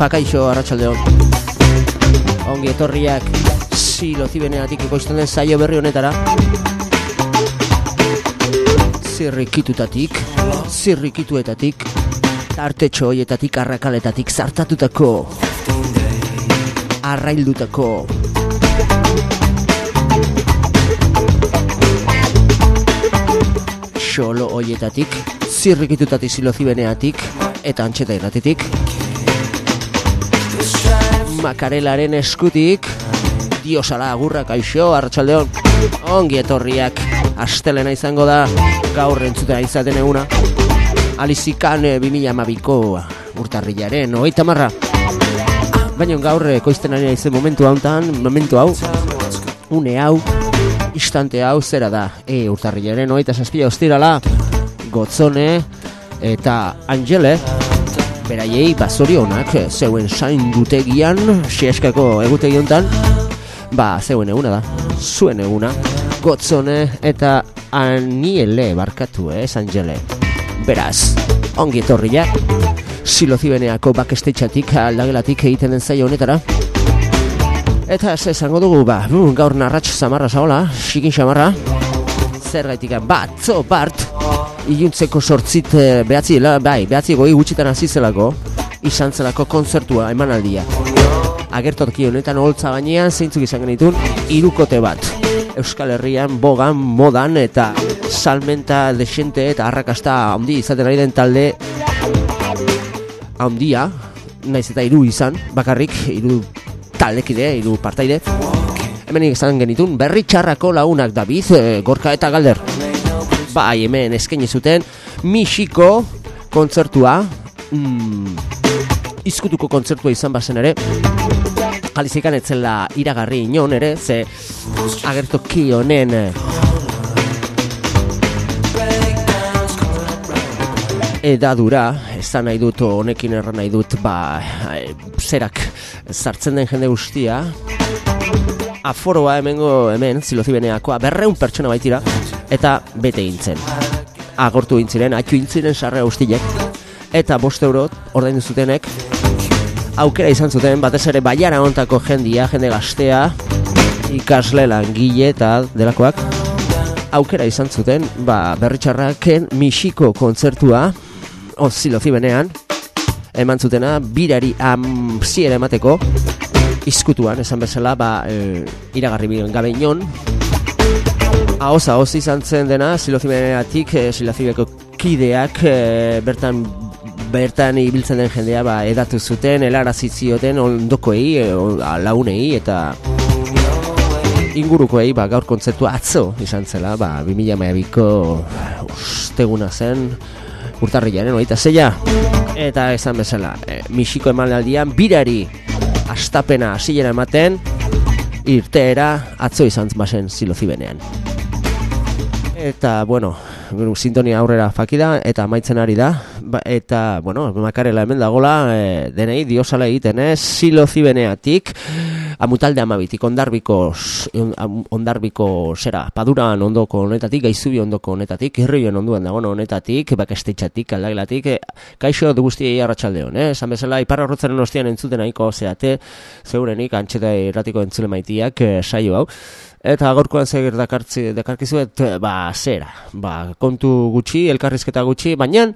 Iepa kaixo, arratsaldeon. Ongi etorriak silo zibeneatik ekoizten den saio berri honetara. Zirrikitutatik, zirrikituetatik, tartetxo hoietatik, arrakaletatik, zartatutako, arraildutako, xolo hoietatik, zirrikitutatik silo zibeneatik, eta antxeta irratitik. Makarelaren eskutik, diosala agurra kaixo, arratsaldeon. Ongi etorriak, astelena izango da, gaur entzutera izaten eguna. Alizikan e, 2012ko urtarrilaren, oita marra. Baina gaur ekoizten ari naizen momentu hauntan, momentu hau, une hau, instante hau zera da, e, urtarrilaren oita saspia ostirala, gotzone, eta Angele beraiei bazorionak zeuen sain dutegian sieskako egutegi hontan ba zeuen eguna da zuen eguna. Gotzone eta aniele barkatu ez Angele beraz ongi etorria silozibeneako bakestetxatik aldagelatik egiten den zaio honetara. Eta ez esango dugu ba gaur narratx zamarra zaola xikin zamarra zer gaitik batzo bart iluntzeko sortzit e, behatzi, la, bai, behatzi goi gutxitan azizelako izan zelako konzertua emanaldia. Agertoki honetan holtza gainean zeintzuk izan genitun? Irukote bat. Euskal Herrian bogan, modan eta salmenta desente eta arrakasta handi izaten ari den talde handia naiz eta hiru izan bakarrik hiru taldekide, hiru partaide. Hemen izan genitun berri txarrako lagunak David, e, Gorka eta Galder bai hemen eskaini zuten Mixiko kontzertua. Mm, izkutuko kontzertua izan bazen ere. Alizikan etzela iragarri inon ere ze agertoki honen edadura. Ezan nahi dut honekin erran nahi dut ba zerak sartzen den jende guztia. Aforoa hemengo hemen zilozibeneakoa berreun pertsona baitira eta bete gintzen agortu gintziren, atxu gintziren sarrea guztiek. Eta bost eurot ordaindu zutenek aukera izan zuten batez ere baiara ontako jendia, jende gaztea ikasle langile eta delakoak. Aukera izan zuten ba, berritxarraken misiko kontzertua ozzilozi benean eman zutena birari amziera emateko. Izkutuan esan bezala ba, e, iragarri bidean gabe inon Ahoz, ahoz izan zen dena, silozimeneatik, e, silozibeko kideak e, bertan bertan ibiltzen den jendea ba, edatu zuten, elarazitzioten ondokoei, e, launei eta ingurukoei ba, gaur kontzertu atzo izan zela, ba, 2012ko usteguna zen, urtarrilaren oita zeia, eta esan bezala, e, misiko emanaldian birari astapena hasiera ematen, irteera atzo izan bazen zilozibenean. Eta, bueno, sintonia aurrera fakida eta amaitzen ari da. Ba, eta, bueno, makarela hemen dagola e, denei diosala egiten ez silo zibeneatik amutalde amabitik ondarbiko ondarbiko zera, paduran ondoko honetatik gaizubi ondoko honetatik irrioen onduan dago honetatik bakestetxatik, aldagelatik e, kaixo du guztiei arratsalde hon, eh? esan bezala iparra horretzaren ostian entzuten nahiko zeate zeurenik antxeta erratiko entzule maitiak e, saio hau Eta gorkoan zegir dakartzi, dakarkizuet, ba, zera, ba, kontu gutxi, elkarrizketa gutxi, baina,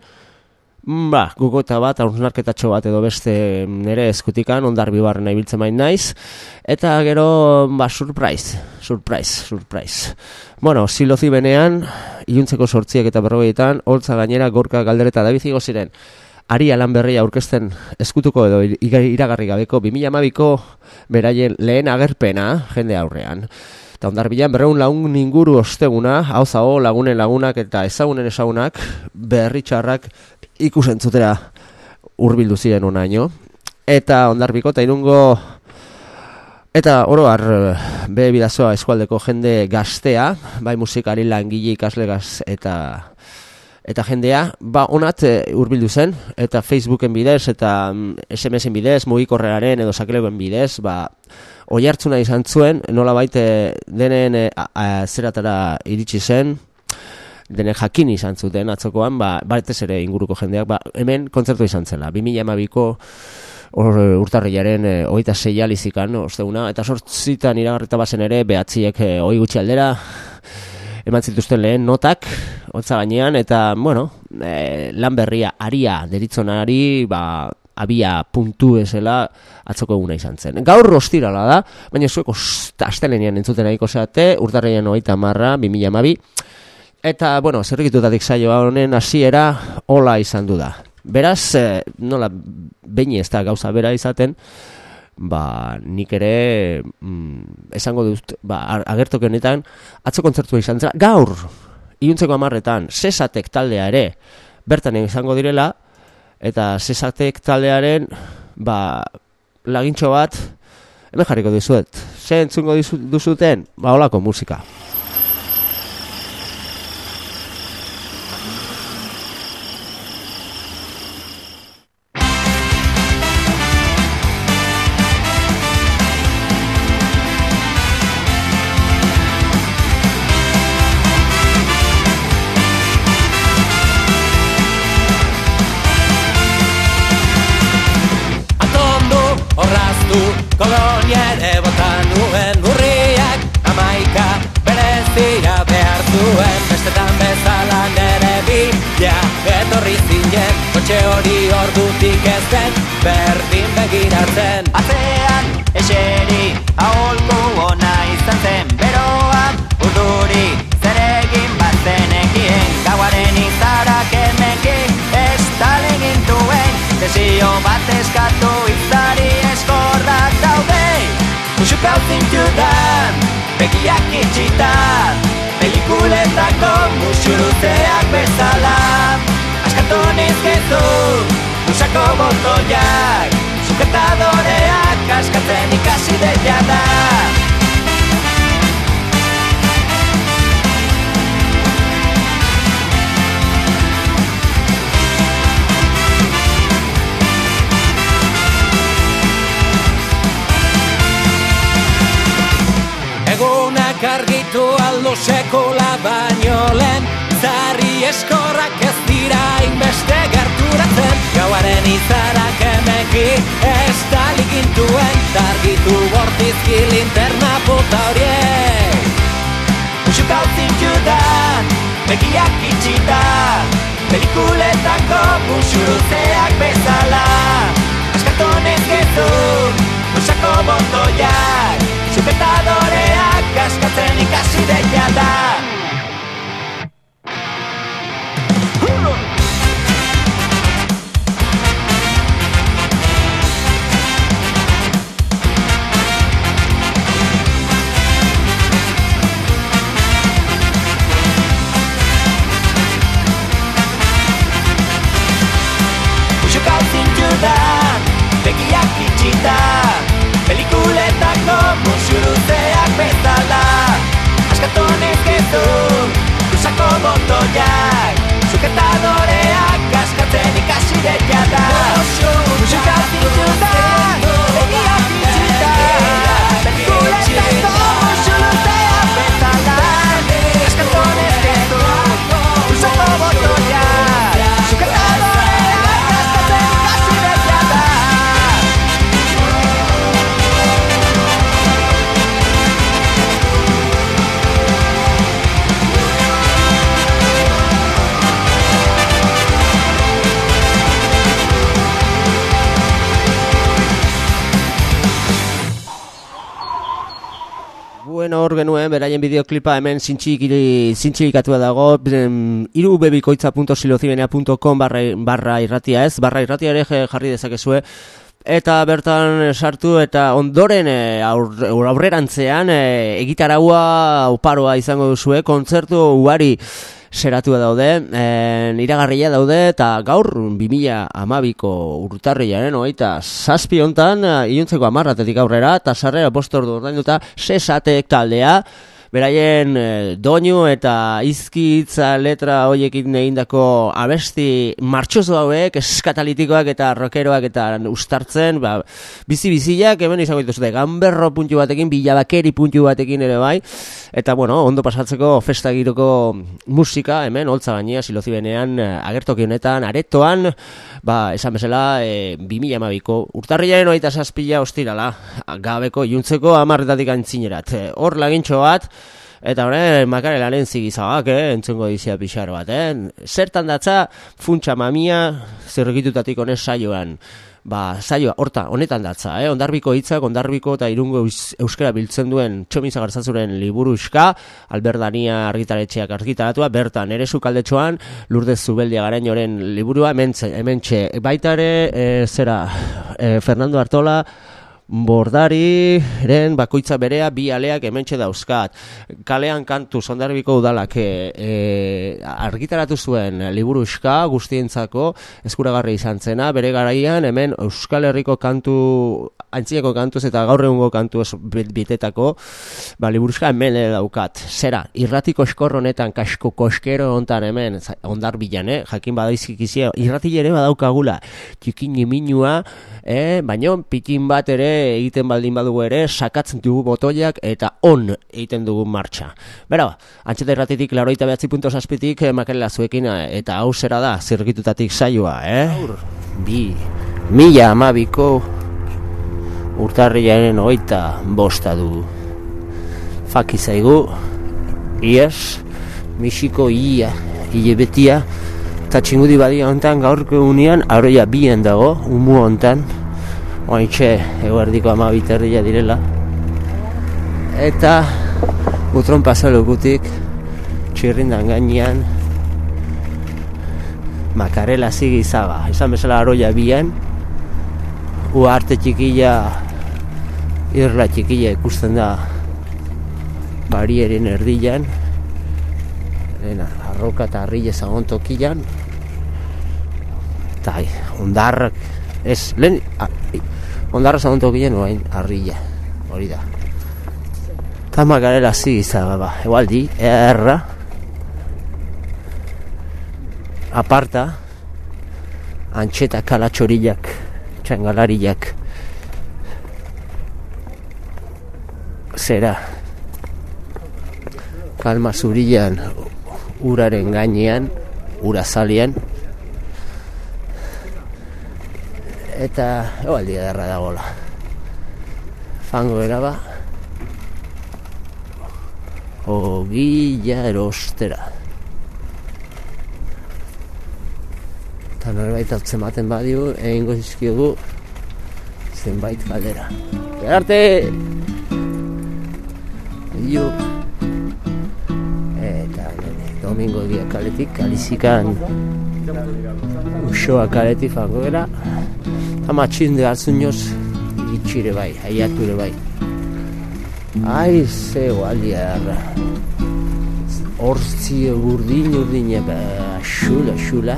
ba, gugota bat, hausnarketatxo bat edo beste nire eskutikan, ondar bibarren ibiltzen main naiz, eta gero, ba, surprise, surprise, surprise. Bueno, silozi benean, iluntzeko sortziek eta berrogeetan, holtza gainera gorka galdereta dabizigo ziren, Ari alan berria aurkezten eskutuko edo iragarri gabeko 2012ko beraien lehen agerpena jende aurrean. Eta ondar bilan berreun lagun inguru osteguna, hau zao lagunen lagunak eta ezagunen ezagunak berri txarrak ikusentzutera urbildu ziren unaino. Eta ondar biko eta irungo eta oroar be bidazoa eskualdeko jende gaztea, bai musikari langile ikasle gaz eta eta jendea, ba, onat e, urbildu zen, eta Facebooken bidez, eta mm, SMSen bidez, mugikorrearen edo sakelegoen bidez, ba, oi hartzuna izan zuen, nola baite denen e, zeratara iritsi zen, denen jakin izan zuten atzokoan, ba, baitez ere inguruko jendeak, ba, hemen kontzertu izan zela, 2012ko or, urtarriaren e, oita zeia lizikan, osteuna, eta sortzitan iragarrita bazen ere, behatziek e, oi gutxi aldera, eman zituzten lehen notak, hotza gainean, eta, bueno, e, lan berria, aria, deritzonari, ba, abia puntu esela atzoko eguna izan zen. Gaur rostirala da, baina zueko astelenian entzuten nahiko zeate, urtarrian oita marra, 2000 amabi, eta, bueno, zerrikitutatik saioa honen hasiera hola izan du da. Beraz, eh, nola, behin ez da gauza bera izaten, ba, nik ere mm, esango dut, ba, agertoke honetan, atzo kontzertua izan zera, gaur, iuntzeko amarretan, sesatek taldea ere, bertan izango direla, eta sesatek taldearen, ba, lagintxo bat, hemen jarriko dizuet, ze entzungo duzuten, ba, holako musika. Beraien bideoklipa hemen zintxilikatua dago, irubebikoitza.silozibenea.com barra, barra irratia ez, barra irratia ere jarri dezakezue, eta bertan sartu eta ondoren e, aurrerantzean e, egitaragua oparoa izango duzue, kontzertu uari seratua daude, en, iragarria daude, eta gaur 2000 amabiko urtarriaren, oita, zazpi hontan, iuntzeko amarratetik aurrera, eta sarrera postor du ordainduta, sesatek taldea, beraien e, doinu eta izkitza letra hoiekin egindako abesti martxoso hauek, eskatalitikoak eta rockeroak eta ustartzen, ba, bizi-biziak, hemen izango dituzte, gamberro puntu batekin, bilabakeri puntu batekin ere bai, eta bueno, ondo pasatzeko festa giroko musika, hemen, holtza baina, silozi benean, agertoki honetan, aretoan, ba, esan bezala, e, 2012ko urtarriaren oita saspila ostirala, gabeko, juntzeko amarretatik antzinerat. Hor lagintxo bat, Eta hori, makarelaren zigizabak, eh, entzungo dizia pixar bat, eh? Zertan datza, funtsa mamia, zerrekitutatik honez saioan. Ba, saioa, horta, honetan datza, eh? Ondarbiko hitzak, ondarbiko eta irungo euskara biltzen duen txomiza gartzazuren liburuska, alberdania argitaretxeak argitaratua, bertan, ere sukaldetxoan, lurdez zubeldia garen joren liburua, hemen txe, baitare, eh, zera, eh, Fernando Artola, bordari eren bakoitza berea bi aleak hementxe dauzkat kalean kantu sondarbiko udalak e, e, argitaratu zuen liburuska guztientzako eskuragarri izan zena bere garaian hemen Euskal Herriko kantu antzineko kantuz eta gaur egungo kantu bitetako ba, liburuska hemen daukat zera, irratiko eskor honetan kasko koskero hontan hemen ondar bilan, eh? jakin badaizkik izia irrati ere badaukagula txikin minua eh? baino pikin bat ere egiten baldin badugu ere, sakatzen dugu botoiak eta on egiten dugu martxa. Bera, antxeta irratitik laroita behatzi punto saspitik eh, makarela zuekin eh, eta hau zera da, zirgitutatik saioa, eh? Bi, mila amabiko urtarriaren oita bosta du. Faki zaigu, ies, misiko ia, hile betia, eta txingudi badia hontan gaurko unian, aroia bien dago, umu hontan, oaintxe eguerdiko ama biterria direla. Eta utron pasalukutik txirrindan gainean makarela zigi zaga izan bezala aroia bian. Uarte txikila irla txikila ikusten da barierin erdilan Lena, arroka eta arrile zagon tokilan eta ondarrak ez, lehen, ondarra zauntu ginen oain arrilla, hori da. Tama garela zigiza, ba, egualdi, erra, aparta, antxeta kalatxorillak, txangalariak, zera, kalma zurillan, uraren gainean, urazalian, eta ebaldi edarra dagoela. Fango era ba ogilla erostera. Eta norbait altzen baten badiu egin gozizkigu zenbait galdera. Gerarte! Iu! Eta nene, domingo dia kaletik, alizikan usoa kaletik fango Ama txinde hartzun joz, itxire bai, aiatu bai. Ai, ze gualdia erra. Hortzi urdin, urdin, eba, xula, xula.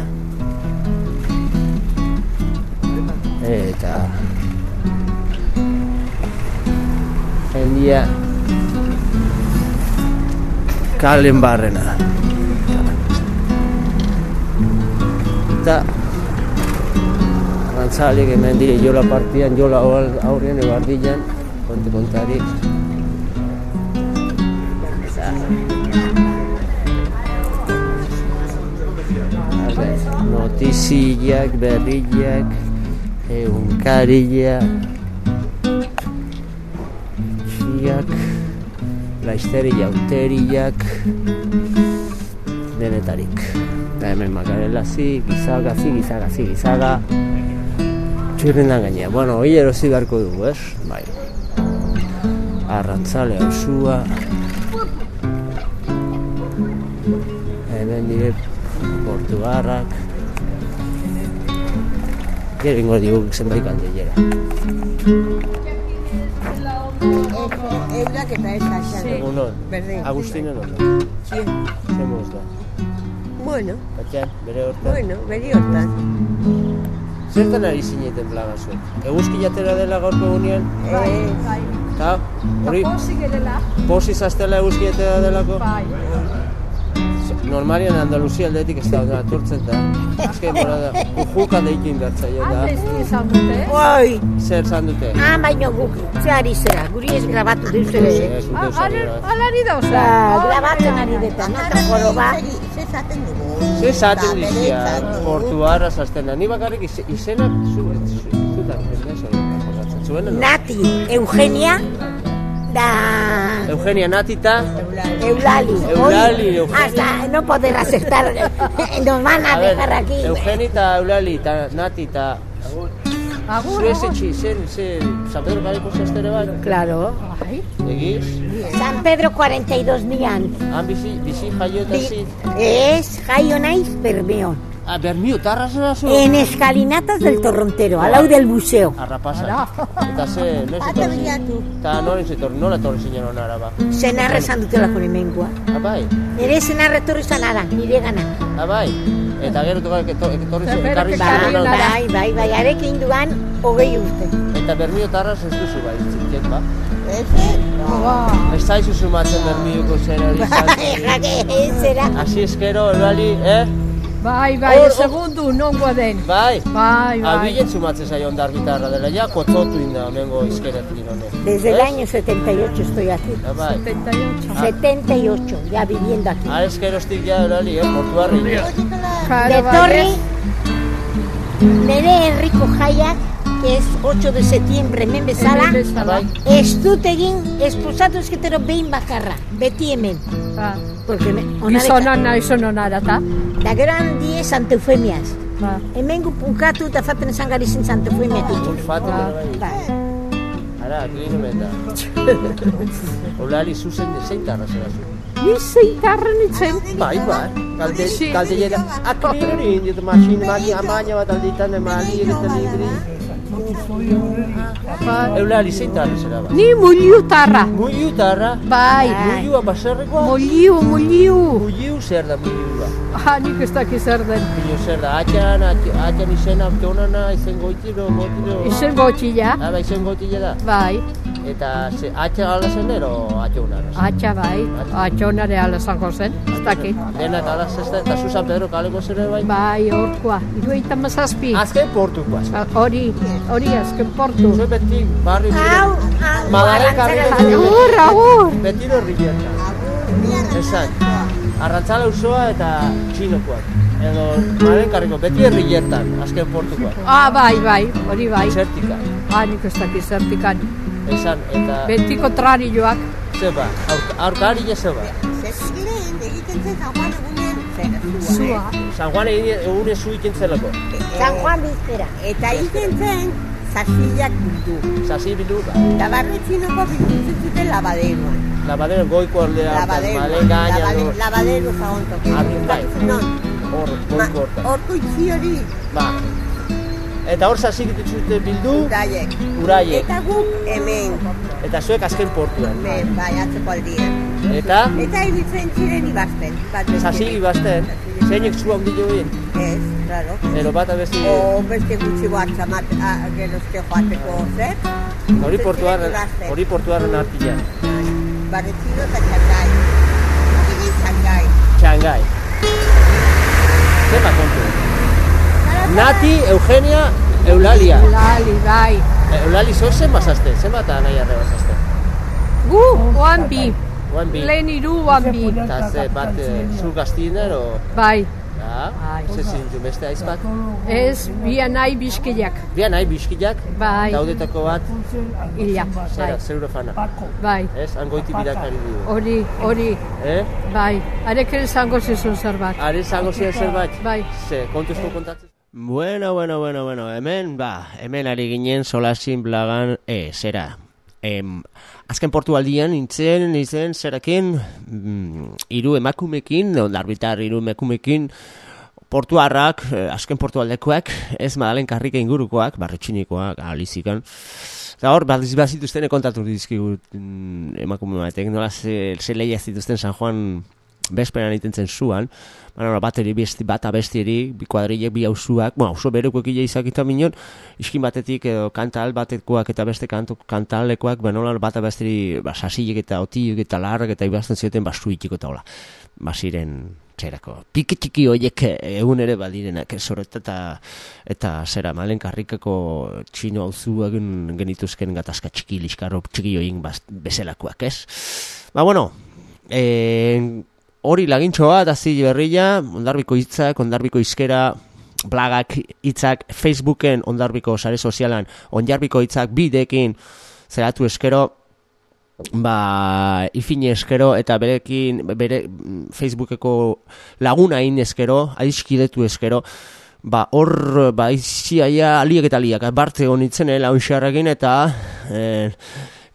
Eta... Jendia... Kalen barrena. Eta... Antzalik hemen dire jola partian, jola aurrien ebardilan, konti kontari. Notiziak, berriak, egunkariak, txiak, laizteri jauteriak, denetarik. Eta hemen makarela zi, gizaga, zi, gizaga, zi, gizaga txirrindan gainea. Bueno, hoi erosi beharko dugu, ez? Bai. Arrantzale hausua. Hemen dire portugarrak. Gero ingo dugu zenbait kalde jera. Eurak eta ez da xan. Egunon. Berdin. Agustinen ondo. Zien. Da. Bueno, Batxan, bere hortan. bueno, beri hortan. Zertan ari zineten plaga zuen? Eguzki jatera dela gaurko egunean? Bai. Ta, hori, Pozik edela. posi zaztela eguzkietea delako. Bai. Normalian Andaluzia aldetik ez da, da, turtzen da. Azken bora da, ujuka deikin bertzaio da. Abesti izan dute. Oi, Zer zan dute? ah, baino guk, zeari zera, guri ez grabatu dut Ez ere. Ah. Alari dauza. Ba, grabatzen ari deta, nota joro ba. Ze zaten dizia, portuara zazten da. Ni bakarrik iz- izenak zu, zu, zutan, ez da, akordatzen. Zuen, no? Nati, Eugenia, da Eugenia Natita, Eulali. Eulali, Hoy, Eugenia. Hasta no poder aceptar, nos van a a ver, dejar aquí. Eugeni eta Eulali eta Nati eta... Agur, Zu ez agur. etxi, zen, zen, San Pedro Galiko zaztere bat, Claro. Bai. egiz? San Pedro 42 nian. Han bizi, bizi jaio eta zin. Es jaio naiz Bermeon. Ah, bermio, tarra zera zu? En escalinatas del Torrontero, al lado del museo. Arrapasa. Eta ze, noiz etorri? Eta nola etorri, nola etorri zinen hona araba? Senarra esan dutela kone mengua. Ah, bai, Nere senarra etorri zan ara, nire gana. ah, bai. Eta gero tuga etorri zen, ekarri zen. Bai, bai, bai, arekin duan hogei urte. Eta bermio tarraz ez duzu bai, zintien, ba? Ba. Ez zaizu sumatzen bermioko zera hori izan. Jake, zera. Así eskero, eh? Bai, bai, Oh, oh. segundu nongoa den. Bai. Bai, bai. Abilen sumatzen zaio ondar gitarra dela, ja kotzotu inda, mengo izkeretin honek. Desde el año 78 estoy aquí. Ah, bai. 78. 78, ya viviendo aquí. Ah, eskerostik ja, Eulali, eh? Portuarri. Claro, De bai, Torri, nere Enrico Jaiak, es 8 de septiembre, hemen bezala. Bai. ez dut egin esposatu esketero behin bakarra, beti hemen. Ba. Porque me, onareka, Gizonan nahi onara, ta? da gero handie Santa Eufemiaz. Ba. Hemen gu punkatu eta faten esan gari zin Santa Eufemiatik. Ulfate, Ba. bai. Bai. Ara, klino menda. Eulali, zu zein, zein tarra zera zu? Ni zeitarren itzen. Bai, bai. Kalde, kalde jera. Akririn, ditu masin, magi, amaina bat alditan, emali, egiten libri. Ba. Eulali, zein tarra zera ba? Ni muliu tarra. Muiu tarra? Bai. Muiua baserrekoa? Muliu, muliu. Muiu zer da muiua? Ha, nik ez dakiz zer den. Muiu zer da, atxan, atx- atxan izena, tonana, izen goitiro, gotiro. Izen gotxila. Ah, bai, izen gotila da. Bai. Eta ze, atxa ala zen ero, atxa unara. Atxa bai. Atxa onare ala zango zen. Ez dakit. Denak ala zesta, eta zu San Pedro kaleko zere bai? Bai, horkoa. Irueita mazazpi. Azken portukoaz. Ah, Hori, hori azken portu. Zue beti barri Hau, hau, Madaren karri Agur, agur. Beti horri Esan, arrantzala usoa eta txinokoak. Edo, madaren karriko, beti herri jertan, azken portukoak. Ah, bai, bai, hori bai. Zertika. Ah, nik ez dakiz zertikan. Esan, eta Beti kontrarioak. zeba, aurk, aurkari ja zeba. Zua. San Juan egin egune zu ikintzelako. San Juan bizkera. Eta egiten zen, zazilak bildu. Zasi bilu, Eta barretxinoko bildutzen zuten labaderoan. labadero goiko aldea, malen gaina, labadero, zagontok. Argi, bai. Non, hor, goiko horta. horko itzi hori, Ba. Eta hor zasi dituzute bildu, uraiek. uraiek. Eta guk hemen, Eta zuek azken portuan. hemen, bai, atzeko aldien. Eta, Eta ibiltzen ziren ibazten. bat besterik. zasi ibazten, zeinek zu handi joen, Ez, claro. ero bat abezi, O beste gutxi bat zamat, a- gerozte joateko zer. hori portuaren, Ibazten. hori portuaren artian. Barretxino eta txangai. Gini txangai. Txangai. Zema kontu. Nati, Eugenia, Eulalia. Lali, bai. Eh, Eulali, zo zen bazazte? Zenbat eta nahi arre bazazte? Gu, oan bi. Oan bi. Lehen iru oan bi. Eta ze bat eh, zu gaztiner, o... Bai. Ja, Bai. ze zintu beste aizpak. Ez, bian nahi biskiak. Bian nahi biskiak, Bai. daudetako bat, Ila. Bai. zera, zeure fana. Bai. Ez, angoiti birakari du. Hori, hori. Eh? Bai. Arek ere zango zizun zerbait. Are zango ziren zerbait? Bai. Ze, kontuzko kontatzen? Bueno, bueno, bueno, bueno, hemen, ba, hemen ari ginen solasin blagan, e, zera, em, azken portu aldian nintzen, nintzen, zerakin, mm, iru emakumekin, ondarbitar iru emakumekin, portuarrak, eh, azken portu aldekoak, ez madalen karrika ingurukoak, barretxinikoak, alizikan, Eta hor, bat bazituzten kontatu dizkigu mm, emakume batek, nola ze, ze leia zituzten San Juan bezperan itentzen zuan, Bueno, bateri besti, bata bestieri, bi kuadrilek, bi hausuak, bueno, hauso bereko ekile izakita minon, iskin batetik edo kantal batekoak eta beste kantu, kantalekoak, benola bata besteri, ba, sasilek eta otiuk eta larrak eta ibazten zioten, ba, suitiko eta hola. Ba, ziren, zerako, piki txiki horiek egun ere badirenak, zorret eta, eta zera, malen karrikako txino hauzuak genituzken gatazka txiki liskarro txiki hoien bezelakoak, ez? Ba, bueno, eh, hori lagintxo bat, azi berria, ondarbiko hitzak, ondarbiko izkera, blagak hitzak, Facebooken ondarbiko sare sozialan, ondarbiko hitzak bidekin zeratu eskero, ba, ifine eskero, eta berekin, bere Facebookeko laguna in eskero, aizkidetu eskero, ba, hor, ba, iziaia aliek eta aliak, barte honitzen, eh, eta, eh,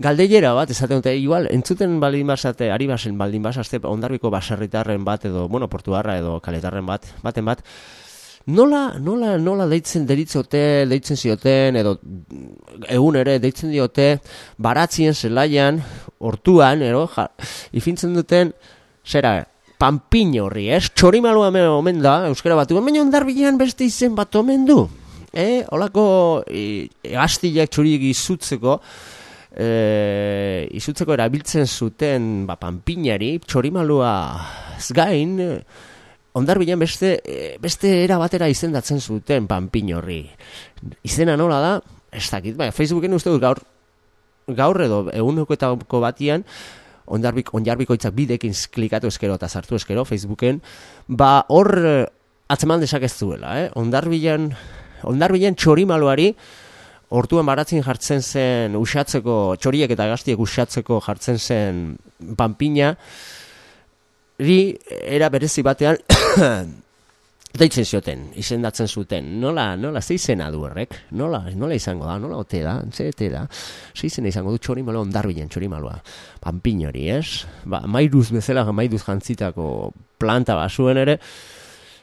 Galdeiera bat, esaten dute, igual, entzuten baldin basate, ari basen baldin basazte, ondarbiko baserritarren bat, edo, bueno, portuarra edo kaletarren bat, baten bat, nola, nola, nola deitzen deritzote, deitzen zioten, edo, egun ere, deitzen diote, baratzien zelaian, hortuan, ero, ja, ifintzen duten, zera, panpin horri, ez? Txorimalua omen da, euskara batu, baina ondarbilean beste izen bat omen du. Eh, olako, e, e, txuriek izutzeko, e, izutzeko erabiltzen zuten ba, panpinari, txorimalua gain, ondarbilan beste, e, beste era batera izendatzen zuten panpin horri. Izena nola da, ez dakit, bai, Facebooken uste dut gaur, gaur edo eguneko eta batian, ondarbik, onjarbiko itzak bidekin klikatu eskero eta sartu eskero Facebooken, ba hor atzeman desakez zuela, eh? ondarbilan, ondarbilan txorimaluari, Hortuan baratzin jartzen zen usatzeko, txoriek eta gaztiek usatzeko jartzen zen panpina, ri era berezi batean deitzen zioten, izendatzen zuten, nola, nola, ze izena du errek, nola, nola izango da, nola ote da, ze ete da, ze izena izango du txori malo ondarbilen, txori maloa, panpinori, ez? Ba, mairuz bezala, mairuz jantzitako planta basuen ere,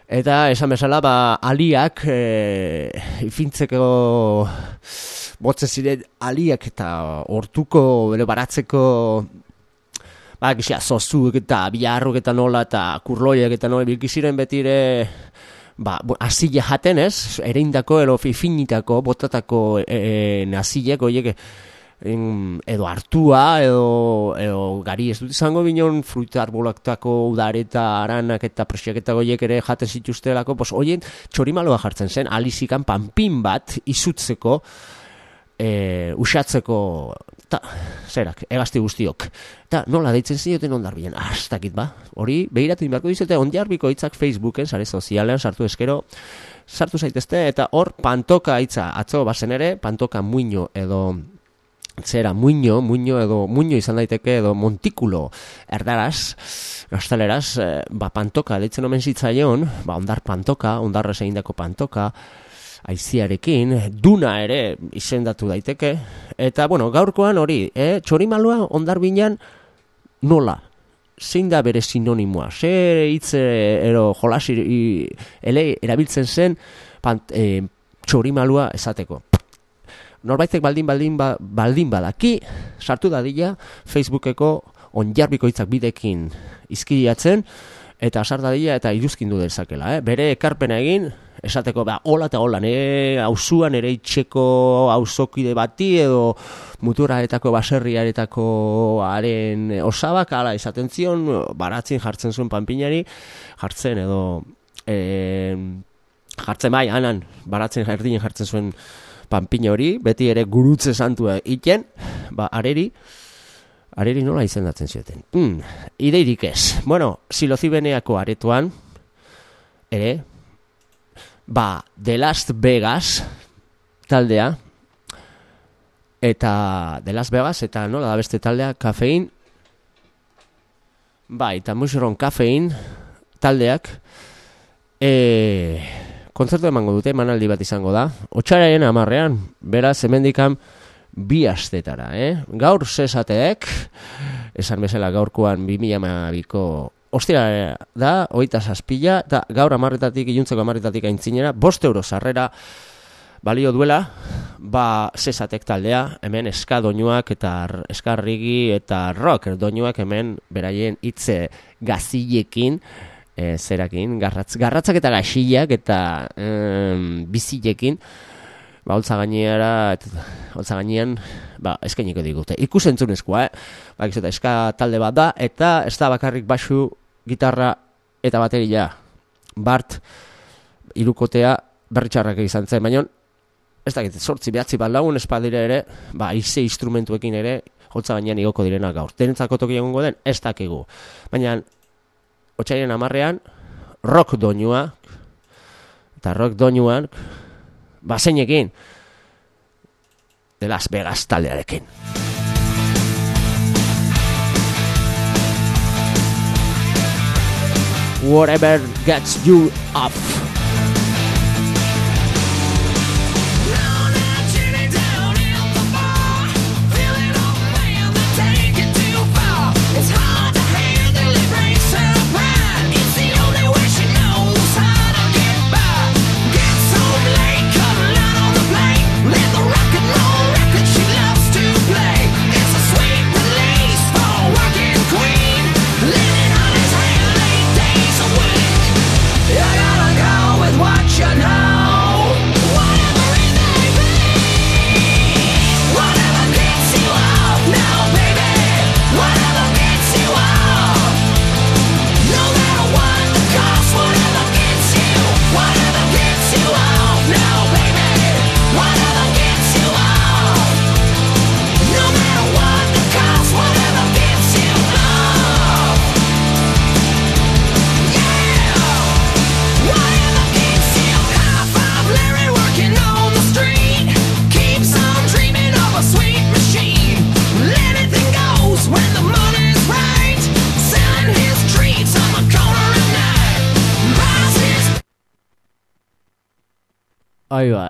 Eta esan bezala, ba, aliak e, ifintzeko botze ziren aliak eta hortuko bere baratzeko ba, gizia, zozuek eta biharruk eta nola eta kurloiek eta nola bilkiziren betire ba, azile jaten ez, ere indako, ero finitako, botatako e, e, nazilek, oiek, en, edo hartua edo, edo gari ez dut izango bineon fruita arbolaktako udareta aranak eta presiaketa goiek ere jaten zituztelako pos, oien txorimaloa jartzen zen alizikan panpin bat izutzeko e, usatzeko ta, zerak, egazti guztiok. Eta nola deitzen zioten ondarbien hastakit ba, hori behiratu inbarko dizute ondarbiko hitzak Facebooken, sare sozialean sartu eskero sartu zaitezte eta hor pantoka hitza atzo bazen ere, pantoka muino edo zera muño, muño edo muño izan daiteke edo montikulo erdaraz, gaztaleraz, eh, ba pantoka deitzen omen zitzaion, ba ondar pantoka, ondarra zeindako pantoka, aiziarekin, duna ere izendatu daiteke, eta bueno, gaurkoan hori, eh, txorimalua ondar binean nola, zein da bere sinonimoa, ze hitze ero jolasi ele erabiltzen zen pant, eh, txorimalua esateko norbaitek baldin baldin ba, baldin badaki sartu dadila Facebookeko onjarbiko hitzak bidekin izkiriatzen eta sar dadila eta iruzkindu dezakela, eh? Bere ekarpena egin esateko ba hola eta hola ne auzuan ere itxeko auzokide bati edo muturaretako baserriaretako haren osabak hala esaten zion baratzen jartzen zuen panpinari jartzen edo e, jartzen bai anan baratzen jardinen jartzen zuen panpina hori, beti ere gurutze santua iten, ba, areri, areri nola izendatzen zioten. Hmm, ideirik ez. Bueno, silozibeneako aretuan, ere, ba, The Last Vegas taldea, eta The Last Vegas, eta nola da beste taldea, kafein, ba, eta mushroom kafein taldeak, eee, kontzertu emango dute, manaldi bat izango da. Otxararen amarrean, beraz, hemendikan bi astetara, eh? Gaur zesateek, esan bezala gaurkoan 2012ko ostira da, oita zazpila, eta gaur amarretatik, iluntzeko amarretatik aintzinera, bost euro sarrera balio duela, ba, zesatek taldea, hemen eska doinuak eta r- eska rigi eta rock doinuak hemen beraien hitze gazilekin, e, zerakin, garratz, garratzak eta gaxilak eta em, bizilekin, ba, holtza gainera, holtza gainean, ba, eskainiko digute. Ikusentzunezkoa, eh? Ba, eta eska talde bat da, eta ez da bakarrik basu, gitarra eta bateria. Bart, irukotea, berritxarrak izan zen, baina ez dakit, sortzi behatzi bat lagun espadire ere, ba, ize instrumentuekin ere, hotza gainean igoko direnak gaur. Denentzako toki egongo den, ez dakigu. Baina, otxaien amarrean, rock doinua, eta rock doinuan, ba, zeinekin, de Las Vegas taldearekin. Whatever gets you up.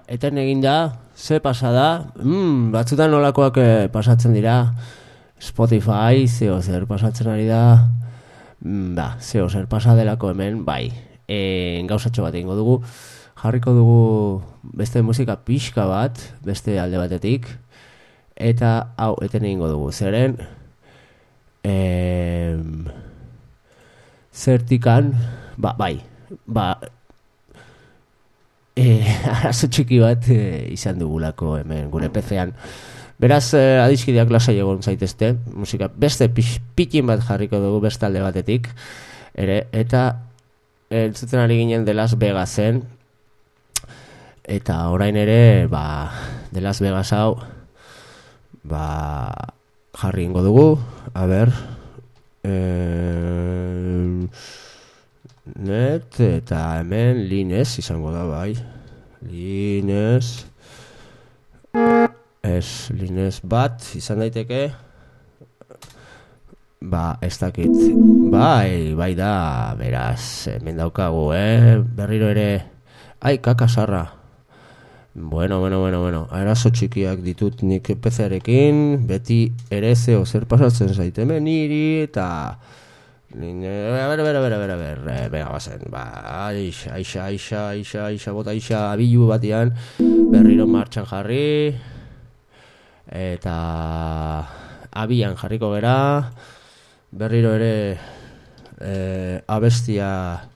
Eten egin da, ze pasada, mm, batzutan nolakoak eh, pasatzen dira, Spotify, zeo zer pasatzen ari da, mm, ba, zeo zer pasadelako hemen, bai, e, gauzatxo bat egingo dugu, jarriko dugu beste musika pixka bat, beste alde batetik, eta hau, eten egingo dugu, zeren, em, zertikan, ba, bai, ba, e, arazo txiki bat e, izan dugulako hemen gure PC-an. Beraz, e, adiskideak lasai egon zaitezte, musika beste pikin bat jarriko dugu beste alde batetik, ere, eta entzuten ari ginen de Las Vegasen, eta orain ere, ba, de Las Vegas hau, ba, jarri ingo dugu, a ber, eh, net eta hemen linez izango da bai. Linez ez linez bat izan daiteke. Ba ez dakit. Bai bai da beraz hemen daukagu eh? Berriro ere. Ai kakasarra. Bueno, bueno, bueno, bueno. Arazo txikiak ditut nik PC-arekin, beti ere zeo zer pasatzen zaite hemen niri, eta... Nine, a ber, ber, ber, ber, ber, eh, venga, bazen, ba, aixa, aixa, aixa, aixa, aixa, bota aixa, abilu batian, berriro martxan jarri, eta abian jarriko gera, berriro ere eh, abestia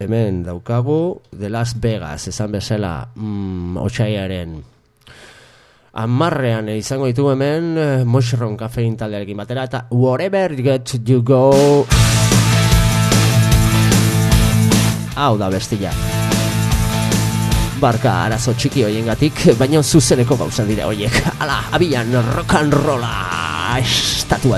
hemen daukagu, de Las Vegas, esan bezala, mm, otxaiaren amarrean izango ditugu hemen eh, Mushroom Cafein taldearekin batera eta Whatever Get You Go. Hau da bestia Barka arazo txiki hoiengatik baina zuzeneko gauza dira hoiek Ala, abian rock and rolla estatu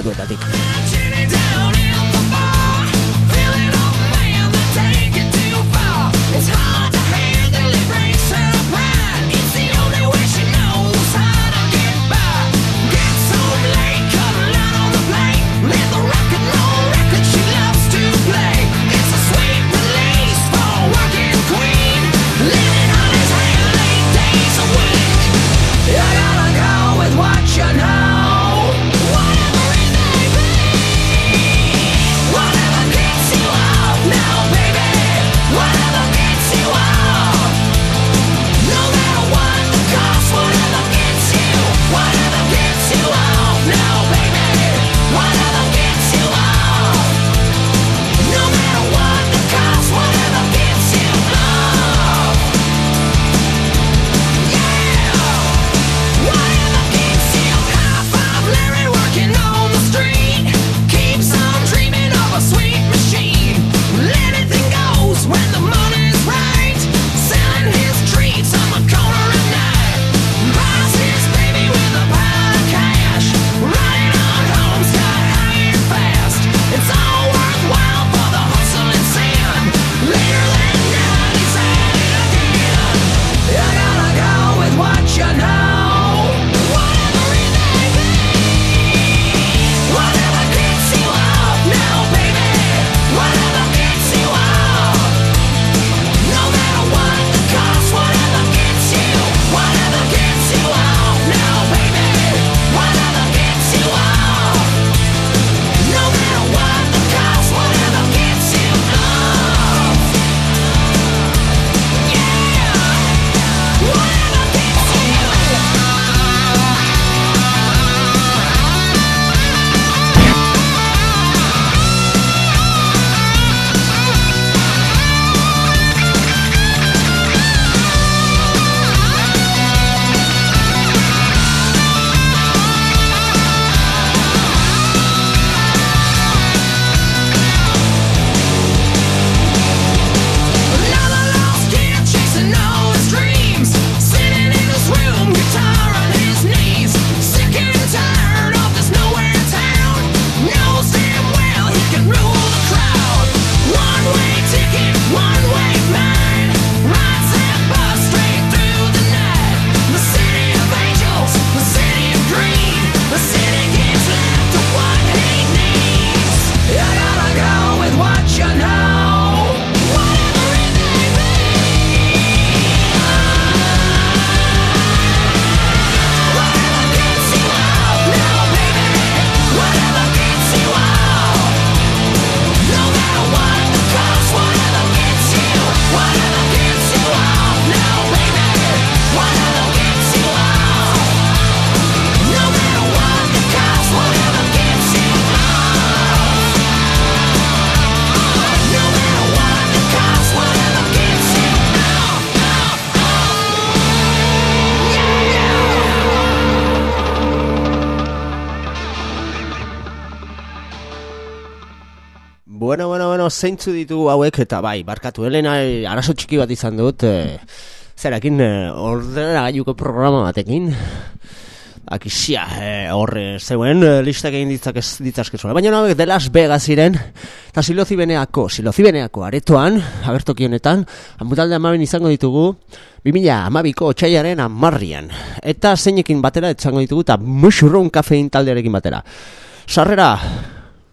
zeintzu ditugu hauek, eta bai, barkatu, Elena, eh, arazo txiki bat izan dut, eh, zerakin, eh, ordenera gaiuko programa batekin, akizia, eh, horre, zeuen, eh, listak egin ditzak ez ditzazkezuela. Baina hauek de Las Vegas ziren, eta silozibeneako, silozibeneako aretoan, agertoki honetan, amutalde amaben izango ditugu, 2000 amabiko otxaiaren amarrian. Eta zeinekin batera etzango ditugu, eta mushroom kafein taldearekin batera. Sarrera,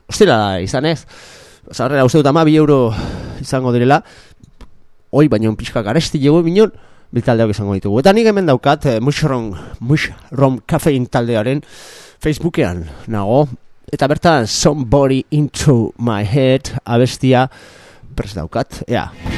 ostira izan ez, sarrera uste dut ama bi euro izango direla, hoi baino pixka garesti jego minon, bitaldeak izango ditugu. Eta nik hemen daukat, eh, mushroom, mushroom kafein taldearen Facebookean nago, eta bertan Somebody Into My Head abestia prest daukat, ea. The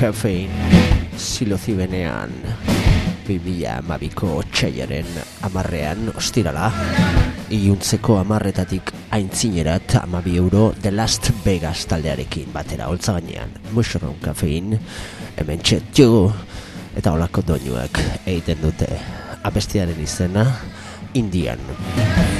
Mushroom Cafe Silozibenean 2000 amabiko txaiaren amarrean ostirala Iuntzeko amarretatik aintzinerat amabi euro The Last Vegas taldearekin batera holtza gainean. Mushroom Cafein hemen txetju eta olako doinuak egiten dute. Abestiaren izena Indian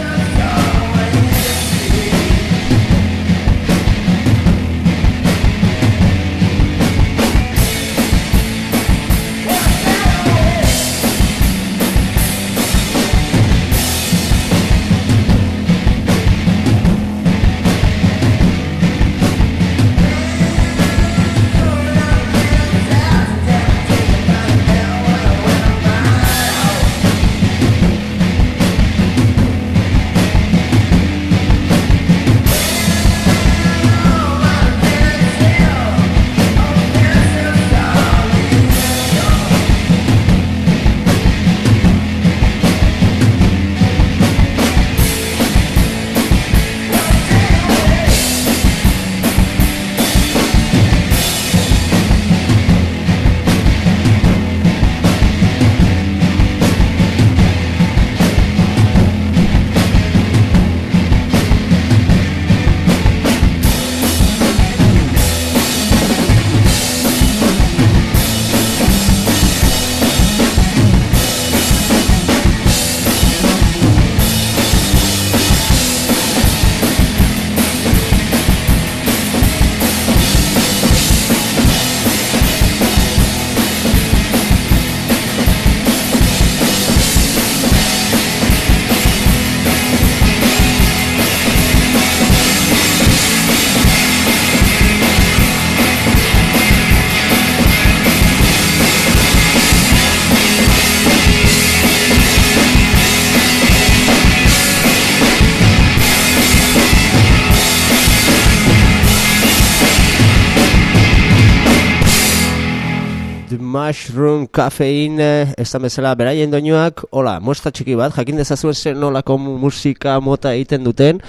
Caffeine, ez da bezala beraien doinuak, hola, muestra txiki bat, jakin dezazuen zer nolako mu- musika mota egiten duten,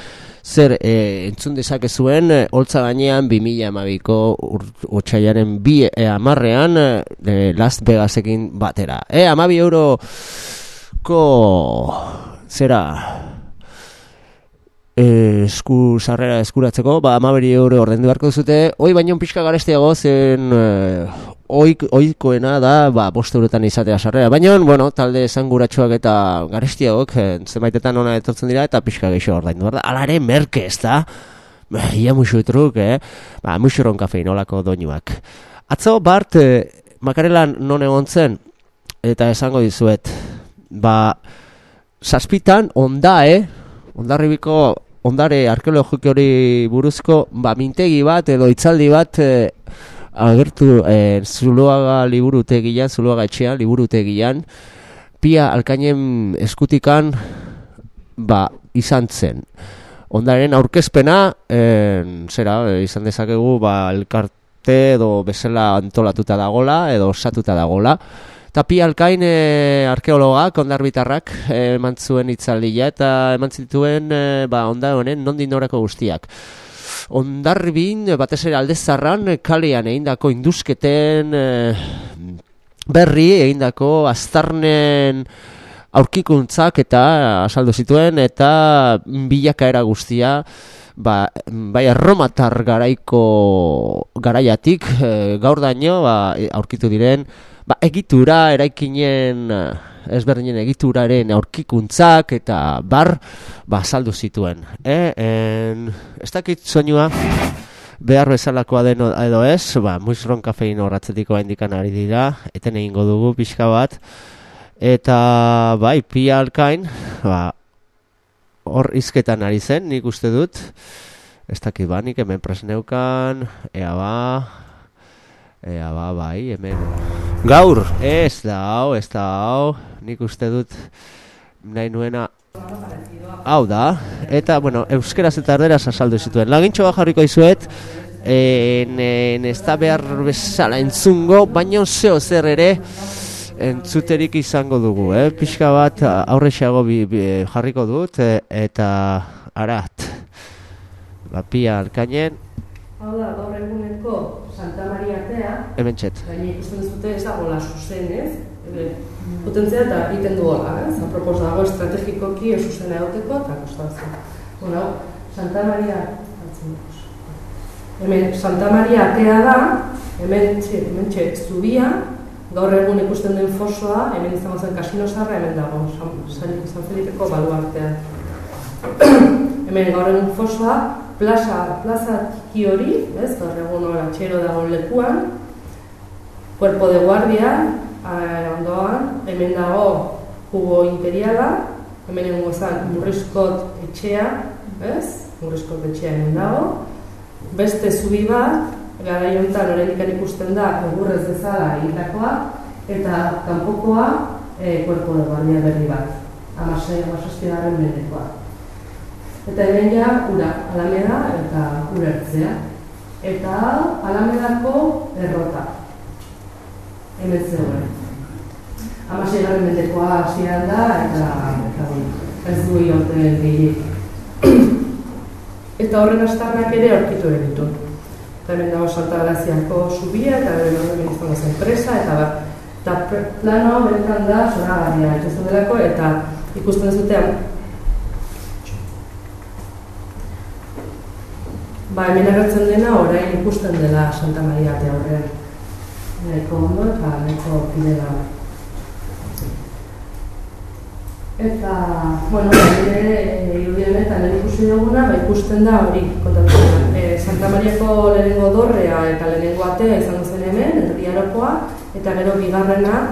zer e, entzun dezakezuen, e, holtza gainean 2000 amabiko otxaiaren bi e, amarrean e, Las Vegasekin batera. E, amabi euro ko zera eh, esku sarrera eskuratzeko, ba, amaberi euro ordendu beharko duzute, hoi baino pixka garestiago zen eh, oik, oikoena da, ba, bost eurotan izatea sarrera, baina, bueno, talde esanguratsuak eta garestiagok, eh, zenbaitetan ona etortzen dira, eta pixka gehiago ordaindu. Behar da, ala ere merke ez da, Ba, ia musu truk, eh? Ba, musuron kafein olako doinuak. Atzo, Bart, eh, makarelan non egon zen, eta esango dizuet, ba, saspitan ondae, ondarribiko ondare arkeologiko hori buruzko, ba, mintegi bat edo itzaldi bat eh, agertu eh, Zuluaga liburutegian, Zuluaga etxean liburutegian, pia alkainen eskutikan ba, izan zen. Ondaren aurkezpena, en, zera, eh, izan dezakegu, ba, elkarte edo bezala antolatuta dagola, edo osatuta dagola. Eta pi alkain e, arkeologak, ondarbitarrak, eh, eman zuen itzaldia, eta eman zituen, e, ba, onda honen, nondin norako guztiak. Ondarbin, batez ere aldezarran, kalean egindako induzketen eh, berri, egindako aztarnen aurkikuntzak eta asaldu zituen eta bilakaera guztia ba, bai erromatar garaiko garaiatik eh, gaur daño ba, aurkitu diren ba, egitura eraikinen eh, ezberdinen egituraren aurkikuntzak eta bar ba, saldu zituen. E, en, ez dakit soinua behar bezalakoa den edo ez, ba, muizron kafein horratzetiko indikan ari dira, eten egingo dugu pixka bat, eta bai, pia alkain, ba, hor izketan ari zen, nik uste dut, ez dakit ba, nik hemen presneukan, ea ba, ea ba, bai, hemen, gaur, ez da hau, ez da hau, nik uste dut, nahi nuena, hau da, eta, bueno, euskeraz eta erderaz azaldu zituen. Lagintxo bat jarriko izuet, en, en, ez da behar bezala entzungo, baina zeo zer ere, entzuterik izango dugu, eh? Pixka bat aurrexago bi, bi, jarriko dut, e, eta arat, bapia alkainen, Hau da, gaur eguneko Santa Maria Atea, hemen txet. gaine ikusten zute ez dagoela zuzen, ez? Potentzia eta egiten du hola, ez? Apropos dago estrategikoki ez zuzena egoteko eta kostatzen. Bueno, Santa Maria, hartzen dut. hemen Santa Maria Atea da, hemen txe, hemen txe, zubia, gaur egun ikusten den fosoa, hemen izango zen kasino zarra, hemen dago, San, San, San Felipeko baluartean. hemen gaur egun fosoa, plaza, plaza txiki hori, ez, gaur egun hor atxero dagoen lekuan, cuerpo de guardia, eh, ondoan, hemen dago jugo imperiala, hemen egongo zen murrizkot etxea, ez, murrizkot etxea hemen dago, beste zubi bat, garai honetan oraindik ikusten da egurrez bezala egindakoa, eta kanpokoa e, cuerpo de guardia berri bat, amasei, amasazpigarren mendekoa. Eta hemen ja, ura, alameda eta urertzea. Eta alamedako errota. Hemen zegoen. Amasei garren mendekoa hasieran da, eta, eta ez du ioten gehiek. Eta horren astarnak ere aurkitu ditu. Eta hemen dago Santa Graziako subia, eta hemen hemen izango zen eta bar. Eta plano benetan da, zoragarria ikusten delako, eta ikusten zutean, Ba, hemen agertzen dena orain ikusten dela Santa Maria Ate aurrean. Nahiko ondo eta nahiko fidela. Eta, bueno, ere irudi honetan lehen ikusi duguna, ba, ikusten da hori kontatzen. E, Santa Mariako lehenengo dorrea eta lehenengo atea izango zen hemen, erdiarokoa, eta gero bigarrena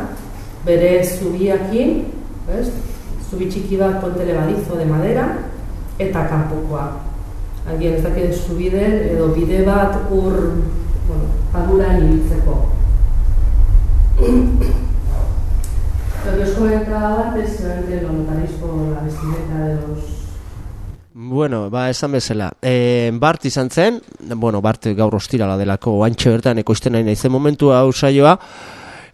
bere zubiakin, ez? Zubi txiki bat puente levadizo de madera, eta kanpokoa. Agian ez dakit zubiden edo bide bat ur, bueno, paduran ibiltzeko. Lo que os comentaba antes, seguramente lo notaréis por la vestimenta de los Bueno, ba, esan bezala. E, Bart izan zen, bueno, Bart gaur ostirala delako oantxe bertan ekoizten nahi naizen momentu hau saioa,